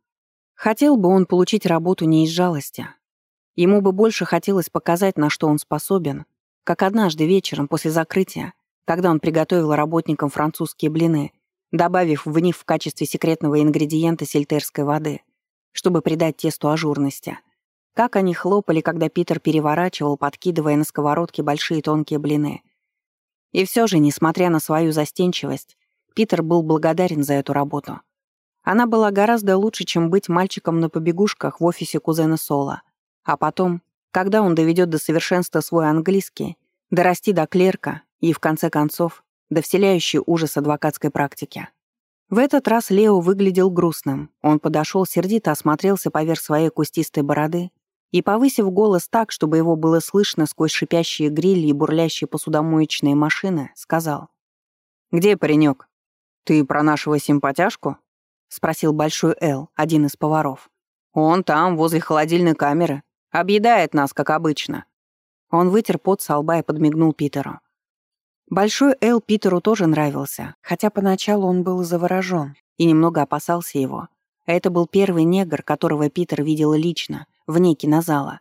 Хотел бы он получить работу не из жалости. Ему бы больше хотелось показать, на что он способен, как однажды вечером после закрытия, когда он приготовил работникам французские блины, добавив в них в качестве секретного ингредиента сельтерской воды, чтобы придать тесту ажурности. Как они хлопали, когда Питер переворачивал, подкидывая на сковородке большие тонкие блины. И все же, несмотря на свою застенчивость, Питер был благодарен за эту работу. Она была гораздо лучше, чем быть мальчиком на побегушках в офисе кузена Сола. А потом, когда он доведет до совершенства свой английский, дорасти до клерка и, в конце концов, до вселяющей ужас адвокатской практики. В этот раз Лео выглядел грустным. Он подошел, сердито осмотрелся поверх своей кустистой бороды и, повысив голос так, чтобы его было слышно сквозь шипящие грили и бурлящие посудомоечные машины, сказал. «Где паренек? Ты про нашего симпатяшку?» спросил Большой Эл, один из поваров. «Он там, возле холодильной камеры. Объедает нас, как обычно». Он вытер пот со лба и подмигнул Питеру. Большой Эл Питеру тоже нравился, хотя поначалу он был заворожен и немного опасался его. Это был первый негр, которого Питер видел лично, вне кинозала.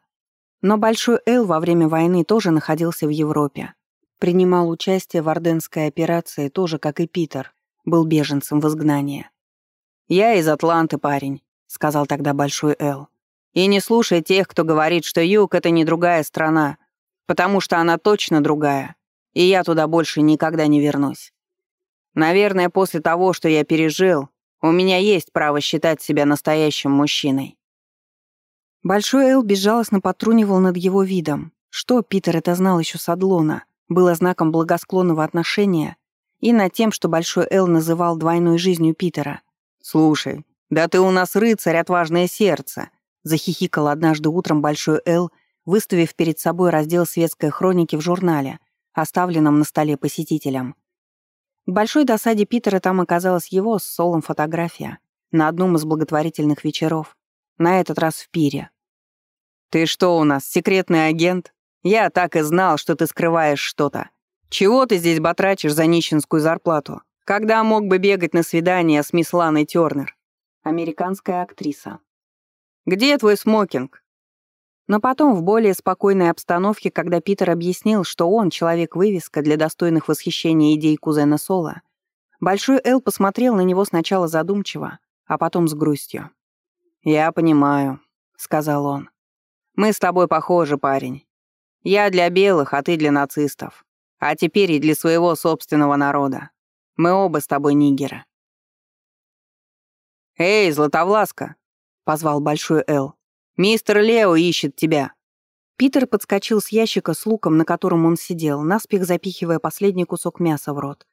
Но Большой Эл во время войны тоже находился в Европе. Принимал участие в Орденской операции, тоже как и Питер, был беженцем в изгнании. «Я из Атланты, парень», — сказал тогда Большой Эл. «И не слушай тех, кто говорит, что Юг — это не другая страна, потому что она точно другая и я туда больше никогда не вернусь. Наверное, после того, что я пережил, у меня есть право считать себя настоящим мужчиной». Большой Эл безжалостно потрунивал над его видом. Что Питер это знал еще с Адлона, было знаком благосклонного отношения и над тем, что Большой Эл называл двойной жизнью Питера. «Слушай, да ты у нас рыцарь, отважное сердце», захихикал однажды утром Большой Эл, выставив перед собой раздел светской хроники в журнале, оставленном на столе посетителям. К большой досаде Питера там оказалась его с Солом фотография на одном из благотворительных вечеров, на этот раз в пире. «Ты что у нас, секретный агент? Я так и знал, что ты скрываешь что-то. Чего ты здесь батрачишь за нищенскую зарплату? Когда мог бы бегать на свидание с мисс Ланой Тёрнер?» Американская актриса. «Где твой смокинг? Но потом, в более спокойной обстановке, когда Питер объяснил, что он человек-вывеска для достойных восхищения идей кузена Сола, Большой Эл посмотрел на него сначала задумчиво, а потом с грустью. «Я понимаю», — сказал он. «Мы с тобой похожи, парень. Я для белых, а ты для нацистов. А теперь и для своего собственного народа. Мы оба с тобой нигеры». «Эй, Златовласка!» — позвал Большой Эл. «Мистер Лео ищет тебя». Питер подскочил с ящика с луком, на котором он сидел, наспех запихивая последний кусок мяса в рот.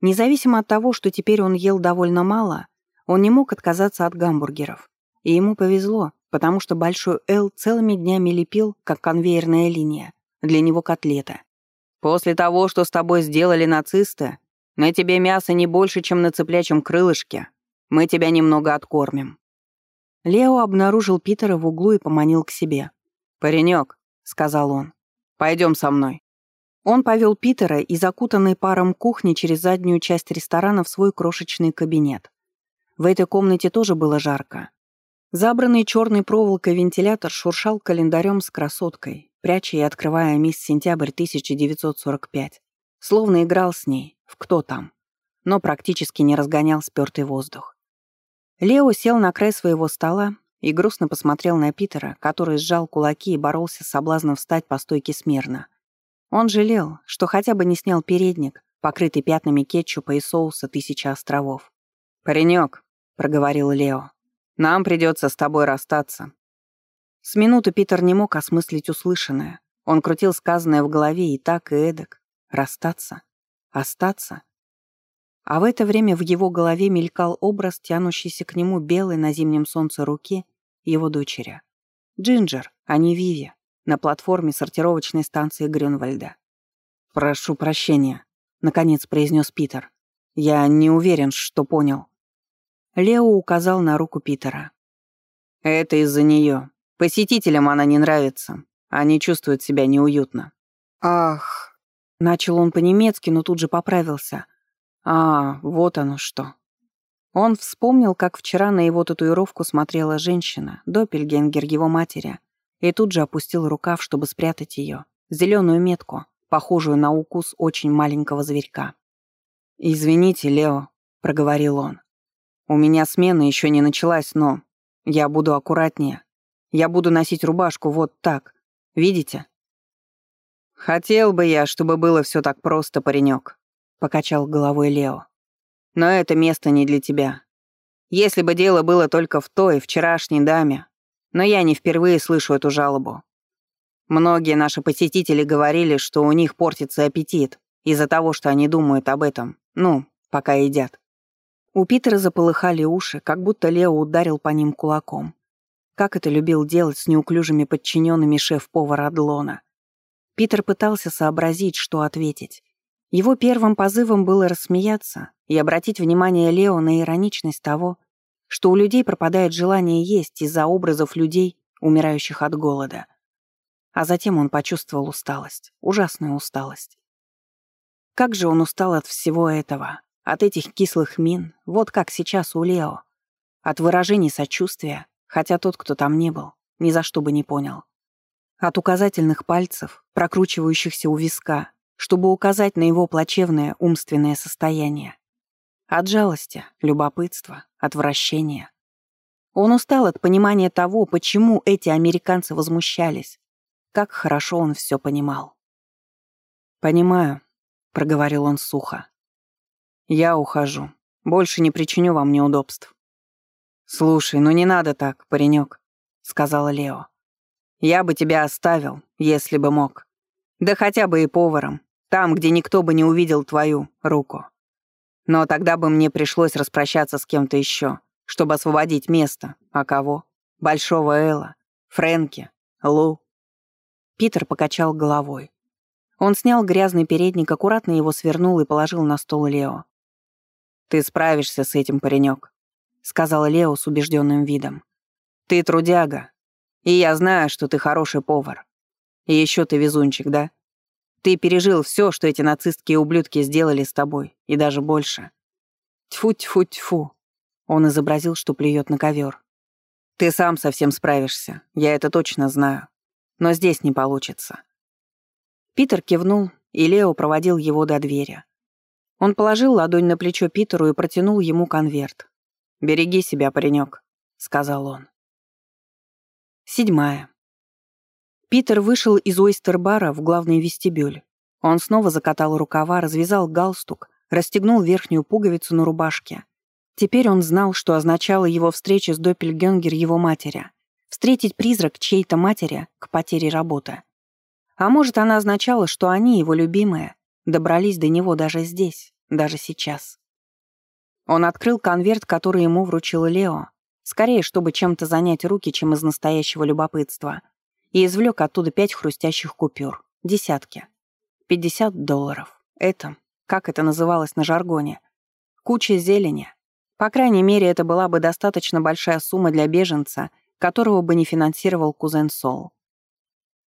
Независимо от того, что теперь он ел довольно мало, он не мог отказаться от гамбургеров. И ему повезло, потому что Большой Эл целыми днями лепил, как конвейерная линия, для него котлета. «После того, что с тобой сделали нацисты, на тебе мясо не больше, чем на цыплячьем крылышке. Мы тебя немного откормим». Лео обнаружил Питера в углу и поманил к себе. «Паренек», — сказал он, — «пойдем со мной». Он повел Питера и закутанный паром кухни через заднюю часть ресторана в свой крошечный кабинет. В этой комнате тоже было жарко. Забранный черной проволокой вентилятор шуршал календарем с красоткой, пряча и открывая мисс Сентябрь 1945. Словно играл с ней, в кто там, но практически не разгонял спёртый воздух. Лео сел на край своего стола и грустно посмотрел на Питера, который сжал кулаки и боролся с соблазном встать по стойке смирно. Он жалел, что хотя бы не снял передник, покрытый пятнами кетчупа и соуса «Тысяча островов». «Паренек», — проговорил Лео, — «нам придется с тобой расстаться». С минуты Питер не мог осмыслить услышанное. Он крутил сказанное в голове и так, и эдак. Расстаться? Остаться? А в это время в его голове мелькал образ, тянущийся к нему белой на зимнем солнце руки его дочери. Джинджер, а не Виви, на платформе сортировочной станции Грюнвальда. «Прошу прощения», — наконец произнес Питер. «Я не уверен, что понял». Лео указал на руку Питера. «Это из-за нее. Посетителям она не нравится. Они чувствуют себя неуютно». «Ах...» Начал он по-немецки, но тут же поправился. А, вот оно что. Он вспомнил, как вчера на его татуировку смотрела женщина, допельгенгер его матери, и тут же опустил рукав, чтобы спрятать ее, зеленую метку, похожую на укус очень маленького зверька. «Извините, Лео», — проговорил он. «У меня смена еще не началась, но я буду аккуратнее. Я буду носить рубашку вот так. Видите?» «Хотел бы я, чтобы было все так просто, паренек», покачал головой Лео. Но это место не для тебя. Если бы дело было только в той, вчерашней даме, но я не впервые слышу эту жалобу. Многие наши посетители говорили, что у них портится аппетит из-за того, что они думают об этом, ну, пока едят. У Питера заполыхали уши, как будто Лео ударил по ним кулаком. Как это любил делать с неуклюжими подчиненными шеф-повара Адлона. Питер пытался сообразить, что ответить. Его первым позывом было рассмеяться и обратить внимание Лео на ироничность того, что у людей пропадает желание есть из-за образов людей, умирающих от голода. А затем он почувствовал усталость, ужасную усталость. Как же он устал от всего этого, от этих кислых мин, вот как сейчас у Лео. От выражений сочувствия, хотя тот, кто там не был, ни за что бы не понял. От указательных пальцев, прокручивающихся у виска, чтобы указать на его плачевное умственное состояние. От жалости, любопытства, отвращения. Он устал от понимания того, почему эти американцы возмущались. Как хорошо он все понимал. «Понимаю», — проговорил он сухо. «Я ухожу. Больше не причиню вам неудобств». «Слушай, ну не надо так, паренек», — сказала Лео. «Я бы тебя оставил, если бы мог. Да хотя бы и поваром, там, где никто бы не увидел твою руку. Но тогда бы мне пришлось распрощаться с кем-то еще, чтобы освободить место. А кого? Большого Элла, Фрэнки, Лу». Питер покачал головой. Он снял грязный передник, аккуратно его свернул и положил на стол Лео. «Ты справишься с этим, паренек», — сказал Лео с убежденным видом. «Ты трудяга, и я знаю, что ты хороший повар. И еще ты везунчик, да? Ты пережил все, что эти нацистские ублюдки сделали с тобой, и даже больше. Тьфу-тьфу-тьфу». Он изобразил, что плюет на ковер. «Ты сам совсем справишься, я это точно знаю. Но здесь не получится. Питер кивнул, и Лео проводил его до двери. Он положил ладонь на плечо Питеру и протянул ему конверт. «Береги себя, паренек», — сказал он. Седьмая. Питер вышел из ойстер-бара в главный вестибюль. Он снова закатал рукава, развязал галстук, расстегнул верхнюю пуговицу на рубашке. Теперь он знал, что означала его встреча с Доппельгенгер его матери. Встретить призрак чьей-то матери к потере работы. А может, она означала, что они, его любимые, добрались до него даже здесь, даже сейчас. Он открыл конверт, который ему вручил Лео, скорее, чтобы чем-то занять руки, чем из настоящего любопытства, и извлек оттуда пять хрустящих купюр, десятки. Пятьдесят долларов. Это, как это называлось на жаргоне, куча зелени. По крайней мере, это была бы достаточно большая сумма для беженца, которого бы не финансировал кузен Сол.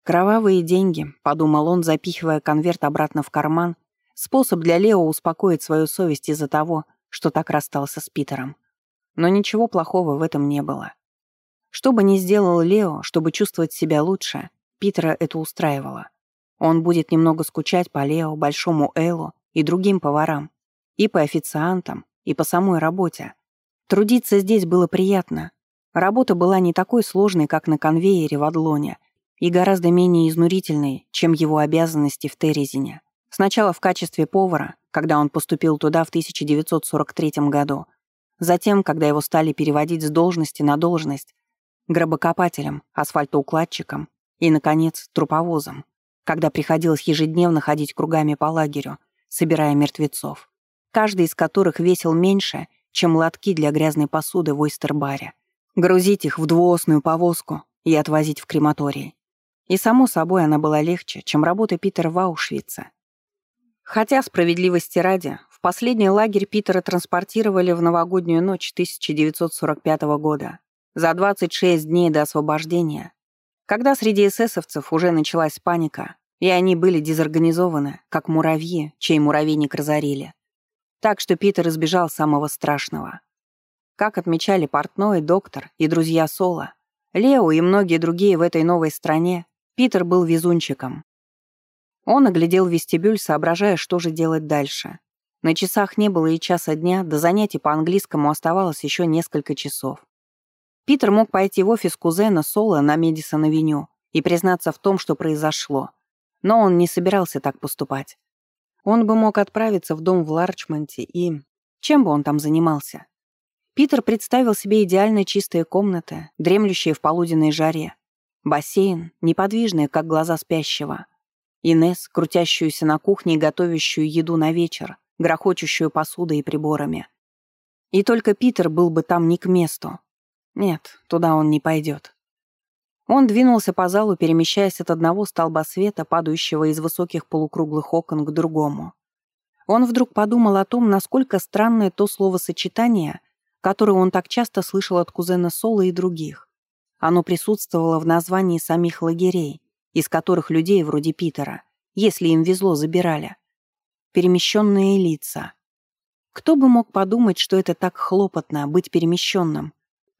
«Кровавые деньги», — подумал он, запихивая конверт обратно в карман, способ для Лео успокоить свою совесть из-за того, что так расстался с Питером. Но ничего плохого в этом не было. Что бы ни сделал Лео, чтобы чувствовать себя лучше, Питера это устраивало. Он будет немного скучать по Лео, Большому Эллу и другим поварам, и по официантам, и по самой работе. Трудиться здесь было приятно. Работа была не такой сложной, как на конвейере в Адлоне, и гораздо менее изнурительной, чем его обязанности в Терезине. Сначала в качестве повара, когда он поступил туда в 1943 году, затем, когда его стали переводить с должности на должность, гробокопателем, асфальтоукладчиком и, наконец, труповозом, когда приходилось ежедневно ходить кругами по лагерю, собирая мертвецов, каждый из которых весил меньше, чем лотки для грязной посуды в ойстербаре, грузить их в двуосную повозку и отвозить в крематорий. И, само собой, она была легче, чем работа Питера в Аушвице. Хотя, справедливости ради, в последний лагерь Питера транспортировали в новогоднюю ночь 1945 года, за 26 дней до освобождения, когда среди эсэсовцев уже началась паника, и они были дезорганизованы, как муравьи, чей муравейник разорили. Так что Питер избежал самого страшного. Как отмечали портной, доктор и друзья Соло, Лео и многие другие в этой новой стране Питер был везунчиком. Он оглядел вестибюль, соображая, что же делать дальше. На часах не было и часа дня, до занятий по английскому оставалось еще несколько часов. Питер мог пойти в офис кузена Соло на Медисон-авеню и признаться в том, что произошло. Но он не собирался так поступать. Он бы мог отправиться в дом в Ларчмонте и... Чем бы он там занимался? Питер представил себе идеально чистые комнаты, дремлющие в полуденной жаре, Бассейн, неподвижный, как глаза спящего. Инес, крутящуюся на кухне и готовящую еду на вечер, грохочущую посудой и приборами. И только Питер был бы там не к месту. Нет, туда он не пойдет. Он двинулся по залу, перемещаясь от одного столба света, падающего из высоких полукруглых окон, к другому. Он вдруг подумал о том, насколько странное то словосочетание, которое он так часто слышал от кузена Сола и других. Оно присутствовало в названии самих лагерей, из которых людей вроде Питера, если им везло, забирали. Перемещенные лица. Кто бы мог подумать, что это так хлопотно быть перемещенным,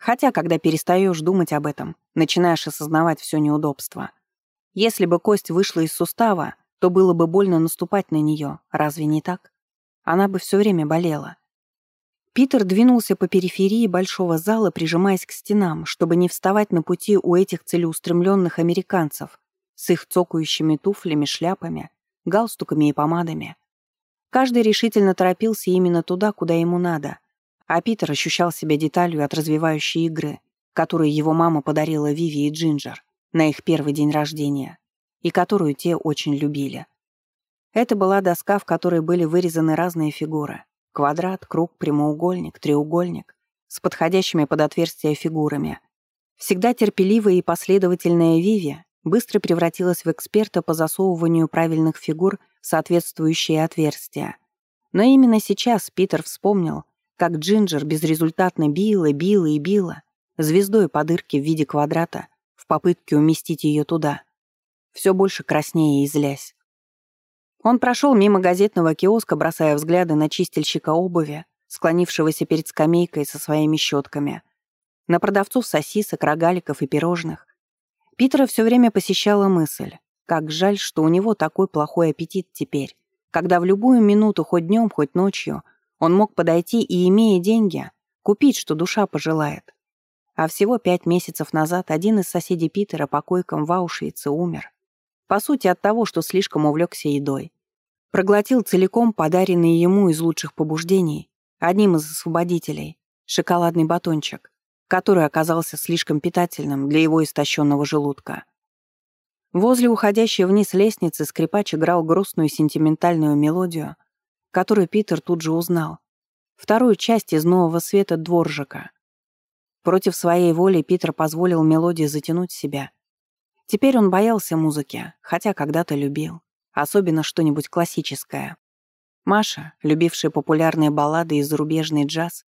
хотя, когда перестаешь думать об этом, начинаешь осознавать все неудобство. Если бы кость вышла из сустава, то было бы больно наступать на нее, разве не так? Она бы все время болела. Питер двинулся по периферии большого зала, прижимаясь к стенам, чтобы не вставать на пути у этих целеустремленных американцев с их цокающими туфлями, шляпами, галстуками и помадами. Каждый решительно торопился именно туда, куда ему надо, а Питер ощущал себя деталью от развивающей игры, которую его мама подарила Виви и Джинджер на их первый день рождения, и которую те очень любили. Это была доска, в которой были вырезаны разные фигуры. Квадрат, круг, прямоугольник, треугольник с подходящими под отверстия фигурами. Всегда терпеливая и последовательная Виви быстро превратилась в эксперта по засовыванию правильных фигур в соответствующие отверстия. Но именно сейчас Питер вспомнил, как Джинджер безрезультатно била, била и била, звездой по дырке в виде квадрата, в попытке уместить ее туда. Все больше краснее и злясь. Он прошел мимо газетного киоска, бросая взгляды на чистильщика обуви, склонившегося перед скамейкой со своими щетками, на продавцов сосисок, рогаликов и пирожных. Питера все время посещала мысль, как жаль, что у него такой плохой аппетит теперь, когда в любую минуту, хоть днем, хоть ночью, он мог подойти и, имея деньги, купить, что душа пожелает. А всего пять месяцев назад один из соседей Питера по койкам в Аушвице умер. По сути, от того, что слишком увлекся едой. Проглотил целиком подаренный ему из лучших побуждений, одним из освободителей, шоколадный батончик, который оказался слишком питательным для его истощенного желудка. Возле уходящей вниз лестницы скрипач играл грустную сентиментальную мелодию, которую Питер тут же узнал. Вторую часть из «Нового света» Дворжика. Против своей воли Питер позволил мелодии затянуть себя. Теперь он боялся музыки, хотя когда-то любил особенно что-нибудь классическое. Маша, любившая популярные баллады и зарубежный джаз,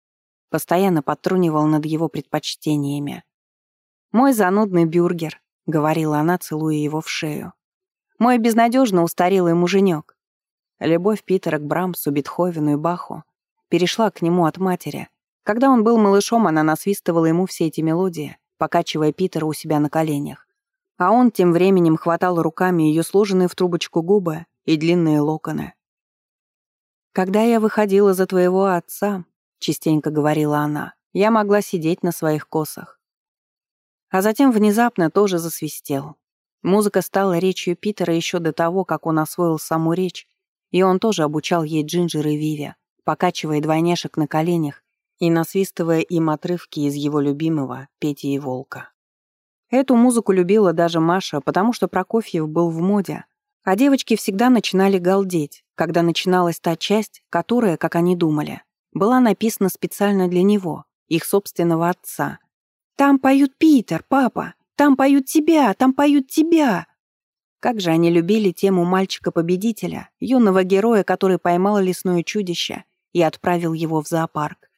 постоянно подтрунивал над его предпочтениями. «Мой занудный бюргер», — говорила она, целуя его в шею. «Мой безнадежно устарелый муженек». Любовь Питера к Брамсу, Бетховену и Баху перешла к нему от матери. Когда он был малышом, она насвистывала ему все эти мелодии, покачивая Питера у себя на коленях. А он тем временем хватал руками ее сложенные в трубочку губы и длинные локоны. «Когда я выходила за твоего отца», — частенько говорила она, — «я могла сидеть на своих косах». А затем внезапно тоже засвистел. Музыка стала речью Питера еще до того, как он освоил саму речь, и он тоже обучал ей Джинджер и Виви, покачивая двойняшек на коленях и насвистывая им отрывки из его любимого «Пети и Волка». Эту музыку любила даже Маша, потому что Прокофьев был в моде. А девочки всегда начинали галдеть, когда начиналась та часть, которая, как они думали, была написана специально для него, их собственного отца. «Там поют Питер, папа! Там поют тебя! Там поют тебя!» Как же они любили тему мальчика-победителя, юного героя, который поймал лесное чудище и отправил его в зоопарк.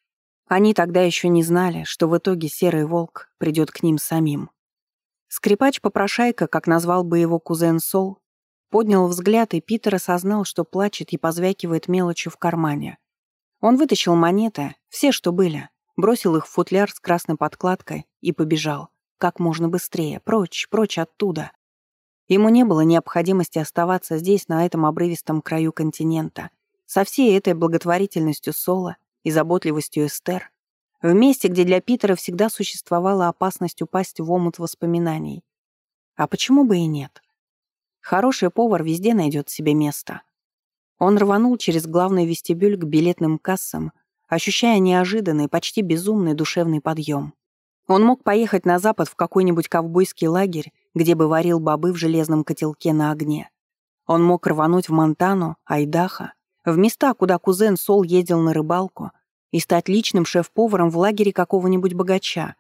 Они тогда еще не знали, что в итоге серый волк придет к ним самим. Скрипач-попрошайка, как назвал бы его кузен Сол, поднял взгляд, и Питер осознал, что плачет и позвякивает мелочью в кармане. Он вытащил монеты, все, что были, бросил их в футляр с красной подкладкой и побежал. Как можно быстрее, прочь, прочь оттуда. Ему не было необходимости оставаться здесь, на этом обрывистом краю континента, со всей этой благотворительностью Сола и заботливостью Эстер, в месте, где для Питера всегда существовала опасность упасть в омут воспоминаний. А почему бы и нет? Хороший повар везде найдет себе место. Он рванул через главный вестибюль к билетным кассам, ощущая неожиданный, почти безумный душевный подъем. Он мог поехать на запад в какой-нибудь ковбойский лагерь, где бы варил бобы в железном котелке на огне. Он мог рвануть в Монтану, Айдахо, в места, куда кузен Сол ездил на рыбалку, и стать личным шеф-поваром в лагере какого-нибудь богача.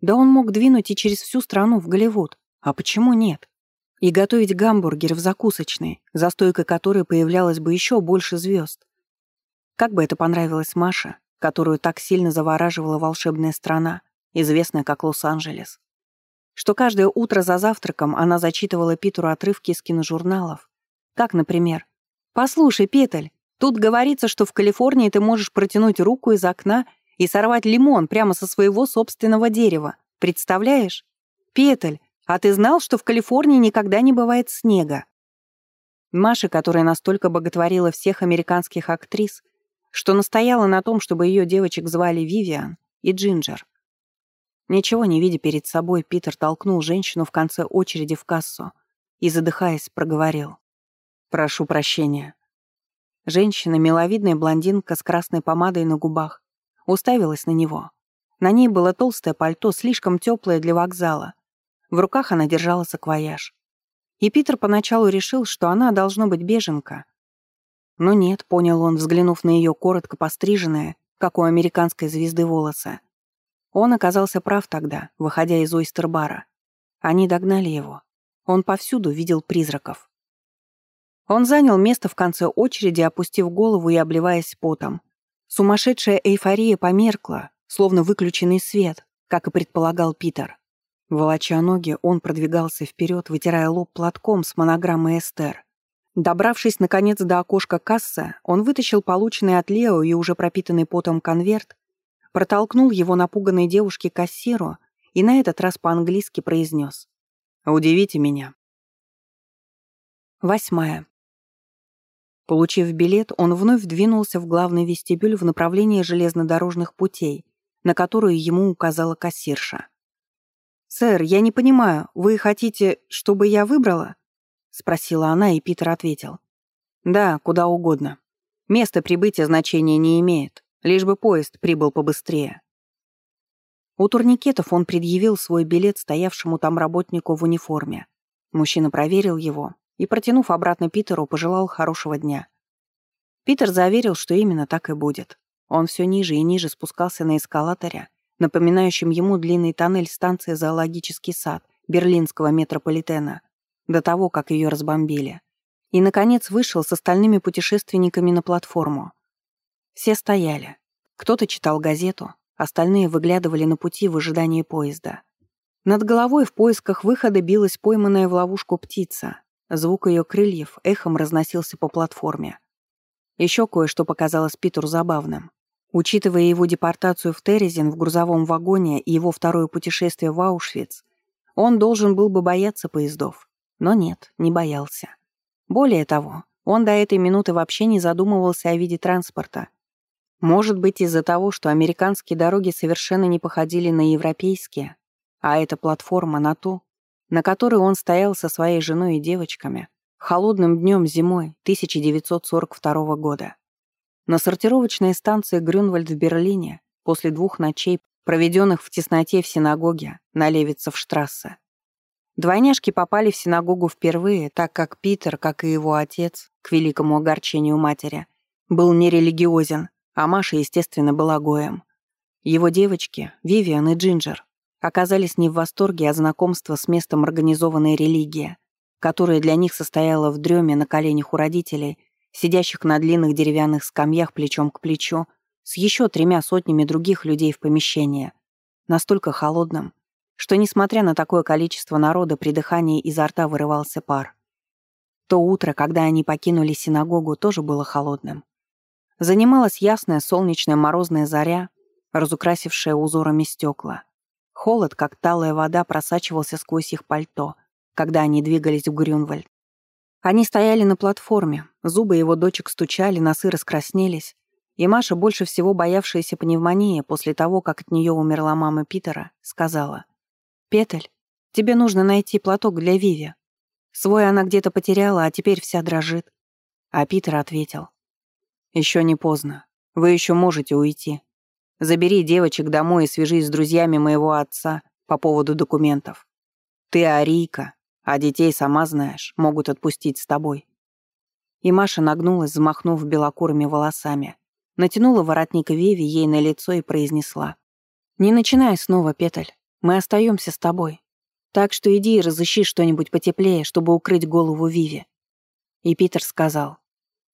Да он мог двинуть и через всю страну в Голливуд. А почему нет? И готовить гамбургер в закусочной, за стойкой которой появлялось бы еще больше звезд. Как бы это понравилось Маше, которую так сильно завораживала волшебная страна, известная как Лос-Анджелес. Что каждое утро за завтраком она зачитывала Питеру отрывки из киножурналов. Как, например, «Послушай, Петель, тут говорится, что в Калифорнии ты можешь протянуть руку из окна и сорвать лимон прямо со своего собственного дерева. Представляешь? Петель, а ты знал, что в Калифорнии никогда не бывает снега?» Маша, которая настолько боготворила всех американских актрис, что настояла на том, чтобы ее девочек звали Вивиан и Джинджер. Ничего не видя перед собой, Питер толкнул женщину в конце очереди в кассу и, задыхаясь, проговорил. «Прошу прощения». Женщина, миловидная блондинка с красной помадой на губах, уставилась на него. На ней было толстое пальто, слишком теплое для вокзала. В руках она держала саквояж. И Питер поначалу решил, что она должно быть беженка, но нет, понял он, взглянув на ее коротко постриженные, как у американской звезды волосы. Он оказался прав тогда, выходя из ойстер-бара. Они догнали его. Он повсюду видел призраков. Он занял место в конце очереди, опустив голову и обливаясь потом. Сумасшедшая эйфория померкла, словно выключенный свет, как и предполагал Питер. Волоча ноги, он продвигался вперед, вытирая лоб платком с монограммой «Эстер». Добравшись, наконец, до окошка кассы, он вытащил полученный от Лео и уже пропитанный потом конверт, протолкнул его напуганной девушке кассиру и на этот раз по-английски произнес «Удивите меня». Восьмая. Получив билет, он вновь двинулся в главный вестибюль в направлении железнодорожных путей, на которую ему указала кассирша. «Сэр, я не понимаю, вы хотите, чтобы я выбрала?» — спросила она, и Питер ответил. «Да, куда угодно. Место прибытия значения не имеет, лишь бы поезд прибыл побыстрее». У турникетов он предъявил свой билет стоявшему там работнику в униформе. Мужчина проверил его и, протянув обратно Питеру, пожелал хорошего дня. Питер заверил, что именно так и будет. Он все ниже и ниже спускался на эскалаторе, напоминающем ему длинный тоннель станции «Зоологический сад» берлинского метрополитена, до того, как ее разбомбили. И, наконец, вышел с остальными путешественниками на платформу. Все стояли. Кто-то читал газету, остальные выглядывали на пути в ожидании поезда. Над головой в поисках выхода билась пойманная в ловушку птица. Звук ее крыльев эхом разносился по платформе. Еще кое-что показалось Питеру забавным. Учитывая его депортацию в Терезин в грузовом вагоне и его второе путешествие в Аушвиц, он должен был бы бояться поездов. Но нет, не боялся. Более того, он до этой минуты вообще не задумывался о виде транспорта. Может быть, из-за того, что американские дороги совершенно не походили на европейские, а эта платформа на ту, на которой он стоял со своей женой и девочками, холодным днем зимой 1942 года. На сортировочной станции Грюнвальд в Берлине после двух ночей, проведенных в тесноте в синагоге на Левицев-штрассе, Двойняшки попали в синагогу впервые, так как Питер, как и его отец, к великому огорчению матери, был нерелигиозен, а Маша, естественно, была гоем. Его девочки, Вивиан и Джинджер, оказались не в восторге от знакомства с местом организованной религии, которая для них состояла в дреме на коленях у родителей, сидящих на длинных деревянных скамьях плечом к плечу, с еще тремя сотнями других людей в помещении, настолько холодном, что, несмотря на такое количество народа, при дыхании изо рта вырывался пар. То утро, когда они покинули синагогу, тоже было холодным. Занималась ясная солнечная морозная заря, разукрасившая узорами стекла. Холод, как талая вода, просачивался сквозь их пальто, когда они двигались в Грюнвальд. Они стояли на платформе, зубы его дочек стучали, носы раскраснелись, и Маша, больше всего боявшаяся пневмонии после того, как от нее умерла мама Питера, сказала, «Петель, тебе нужно найти платок для Виви. Свой она где-то потеряла, а теперь вся дрожит». А Питер ответил. «Еще не поздно. Вы еще можете уйти. Забери девочек домой и свяжись с друзьями моего отца по поводу документов. Ты арийка, а детей, сама знаешь, могут отпустить с тобой». И Маша нагнулась, взмахнув белокурыми волосами, натянула воротник Виви ей на лицо и произнесла. «Не начинай снова, Петель. Мы остаемся с тобой. Так что иди и разыщи что-нибудь потеплее, чтобы укрыть голову Виви». И Питер сказал.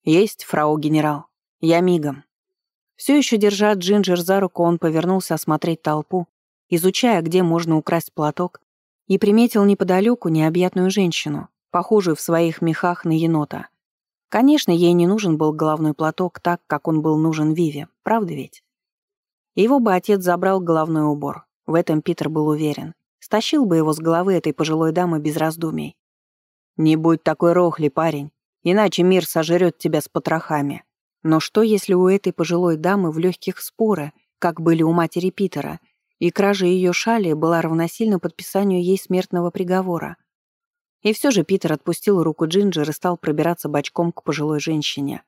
«Есть, фрау генерал. Я мигом». Все еще держа Джинджер за руку, он повернулся осмотреть толпу, изучая, где можно украсть платок, и приметил неподалеку необъятную женщину, похожую в своих мехах на енота. Конечно, ей не нужен был головной платок так, как он был нужен Виве, правда ведь? Его бы отец забрал головной убор, в этом Питер был уверен. Стащил бы его с головы этой пожилой дамы без раздумий. «Не будь такой рохли, парень, иначе мир сожрет тебя с потрохами». Но что, если у этой пожилой дамы в легких споры, как были у матери Питера, и кража ее шали была равносильна подписанию ей смертного приговора? И все же Питер отпустил руку Джинджер и стал пробираться бочком к пожилой женщине.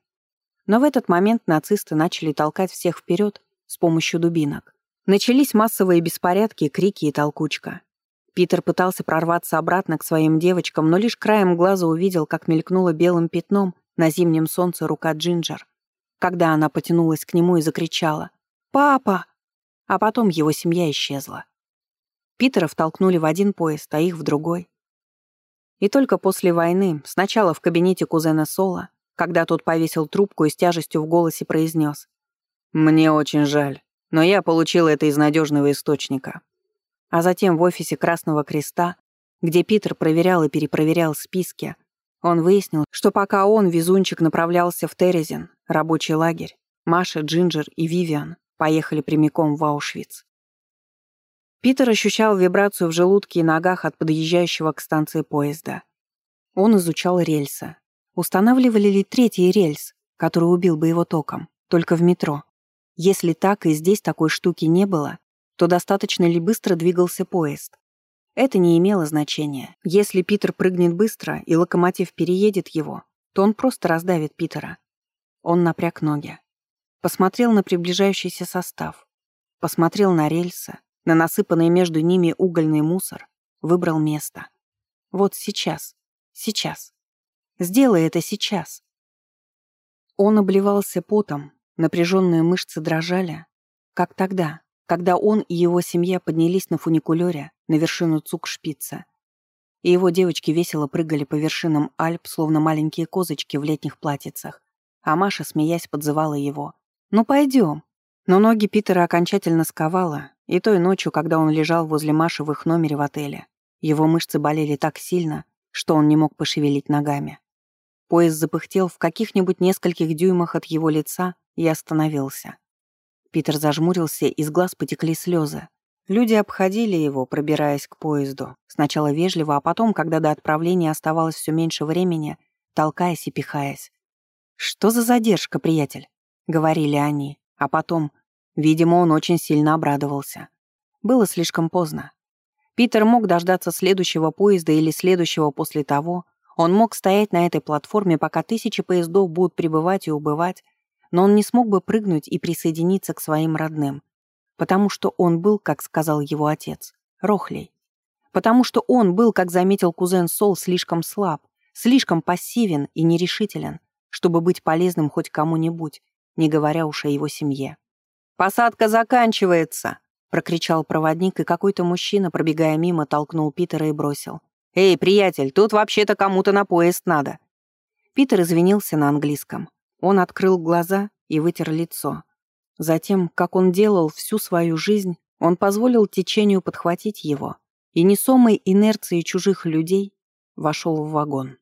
Но в этот момент нацисты начали толкать всех вперед с помощью дубинок. Начались массовые беспорядки, крики и толкучка. Питер пытался прорваться обратно к своим девочкам, но лишь краем глаза увидел, как мелькнула белым пятном на зимнем солнце рука Джинджер когда она потянулась к нему и закричала «Папа!», а потом его семья исчезла. Питера втолкнули в один поезд, а их в другой. И только после войны, сначала в кабинете кузена Сола, когда тот повесил трубку и с тяжестью в голосе произнес «Мне очень жаль, но я получил это из надежного источника». А затем в офисе Красного Креста, где Питер проверял и перепроверял списки, он выяснил, что пока он, везунчик, направлялся в Терезин, рабочий лагерь, Маша, Джинджер и Вивиан поехали прямиком в Аушвиц. Питер ощущал вибрацию в желудке и ногах от подъезжающего к станции поезда. Он изучал рельсы. Устанавливали ли третий рельс, который убил бы его током, только в метро? Если так и здесь такой штуки не было, то достаточно ли быстро двигался поезд? Это не имело значения. Если Питер прыгнет быстро и локомотив переедет его, то он просто раздавит Питера. Он напряг ноги. Посмотрел на приближающийся состав. Посмотрел на рельсы, на насыпанный между ними угольный мусор. Выбрал место. Вот сейчас. Сейчас. Сделай это сейчас. Он обливался потом, напряженные мышцы дрожали, как тогда, когда он и его семья поднялись на фуникулёре на вершину Цукшпица. И его девочки весело прыгали по вершинам Альп, словно маленькие козочки в летних платьицах. А Маша, смеясь, подзывала его. «Ну, пойдем». Но ноги Питера окончательно сковало, и той ночью, когда он лежал возле Маши в их номере в отеле, его мышцы болели так сильно, что он не мог пошевелить ногами. Поезд запыхтел в каких-нибудь нескольких дюймах от его лица и остановился. Питер зажмурился, из глаз потекли слезы. Люди обходили его, пробираясь к поезду. Сначала вежливо, а потом, когда до отправления оставалось все меньше времени, толкаясь и пихаясь. «Что за задержка, приятель?» — говорили они. А потом, видимо, он очень сильно обрадовался. Было слишком поздно. Питер мог дождаться следующего поезда или следующего после того. Он мог стоять на этой платформе, пока тысячи поездов будут прибывать и убывать, но он не смог бы прыгнуть и присоединиться к своим родным, потому что он был, как сказал его отец, рохлей. Потому что он был, как заметил кузен Сол, слишком слаб, слишком пассивен и нерешителен, чтобы быть полезным хоть кому-нибудь, не говоря уж о его семье. «Посадка заканчивается!» — прокричал проводник, и какой-то мужчина, пробегая мимо, толкнул Питера и бросил. «Эй, приятель, тут вообще-то кому-то на поезд надо!» Питер извинился на английском. Он открыл глаза и вытер лицо. Затем, как он делал всю свою жизнь, он позволил течению подхватить его и несомой инерцией чужих людей вошел в вагон.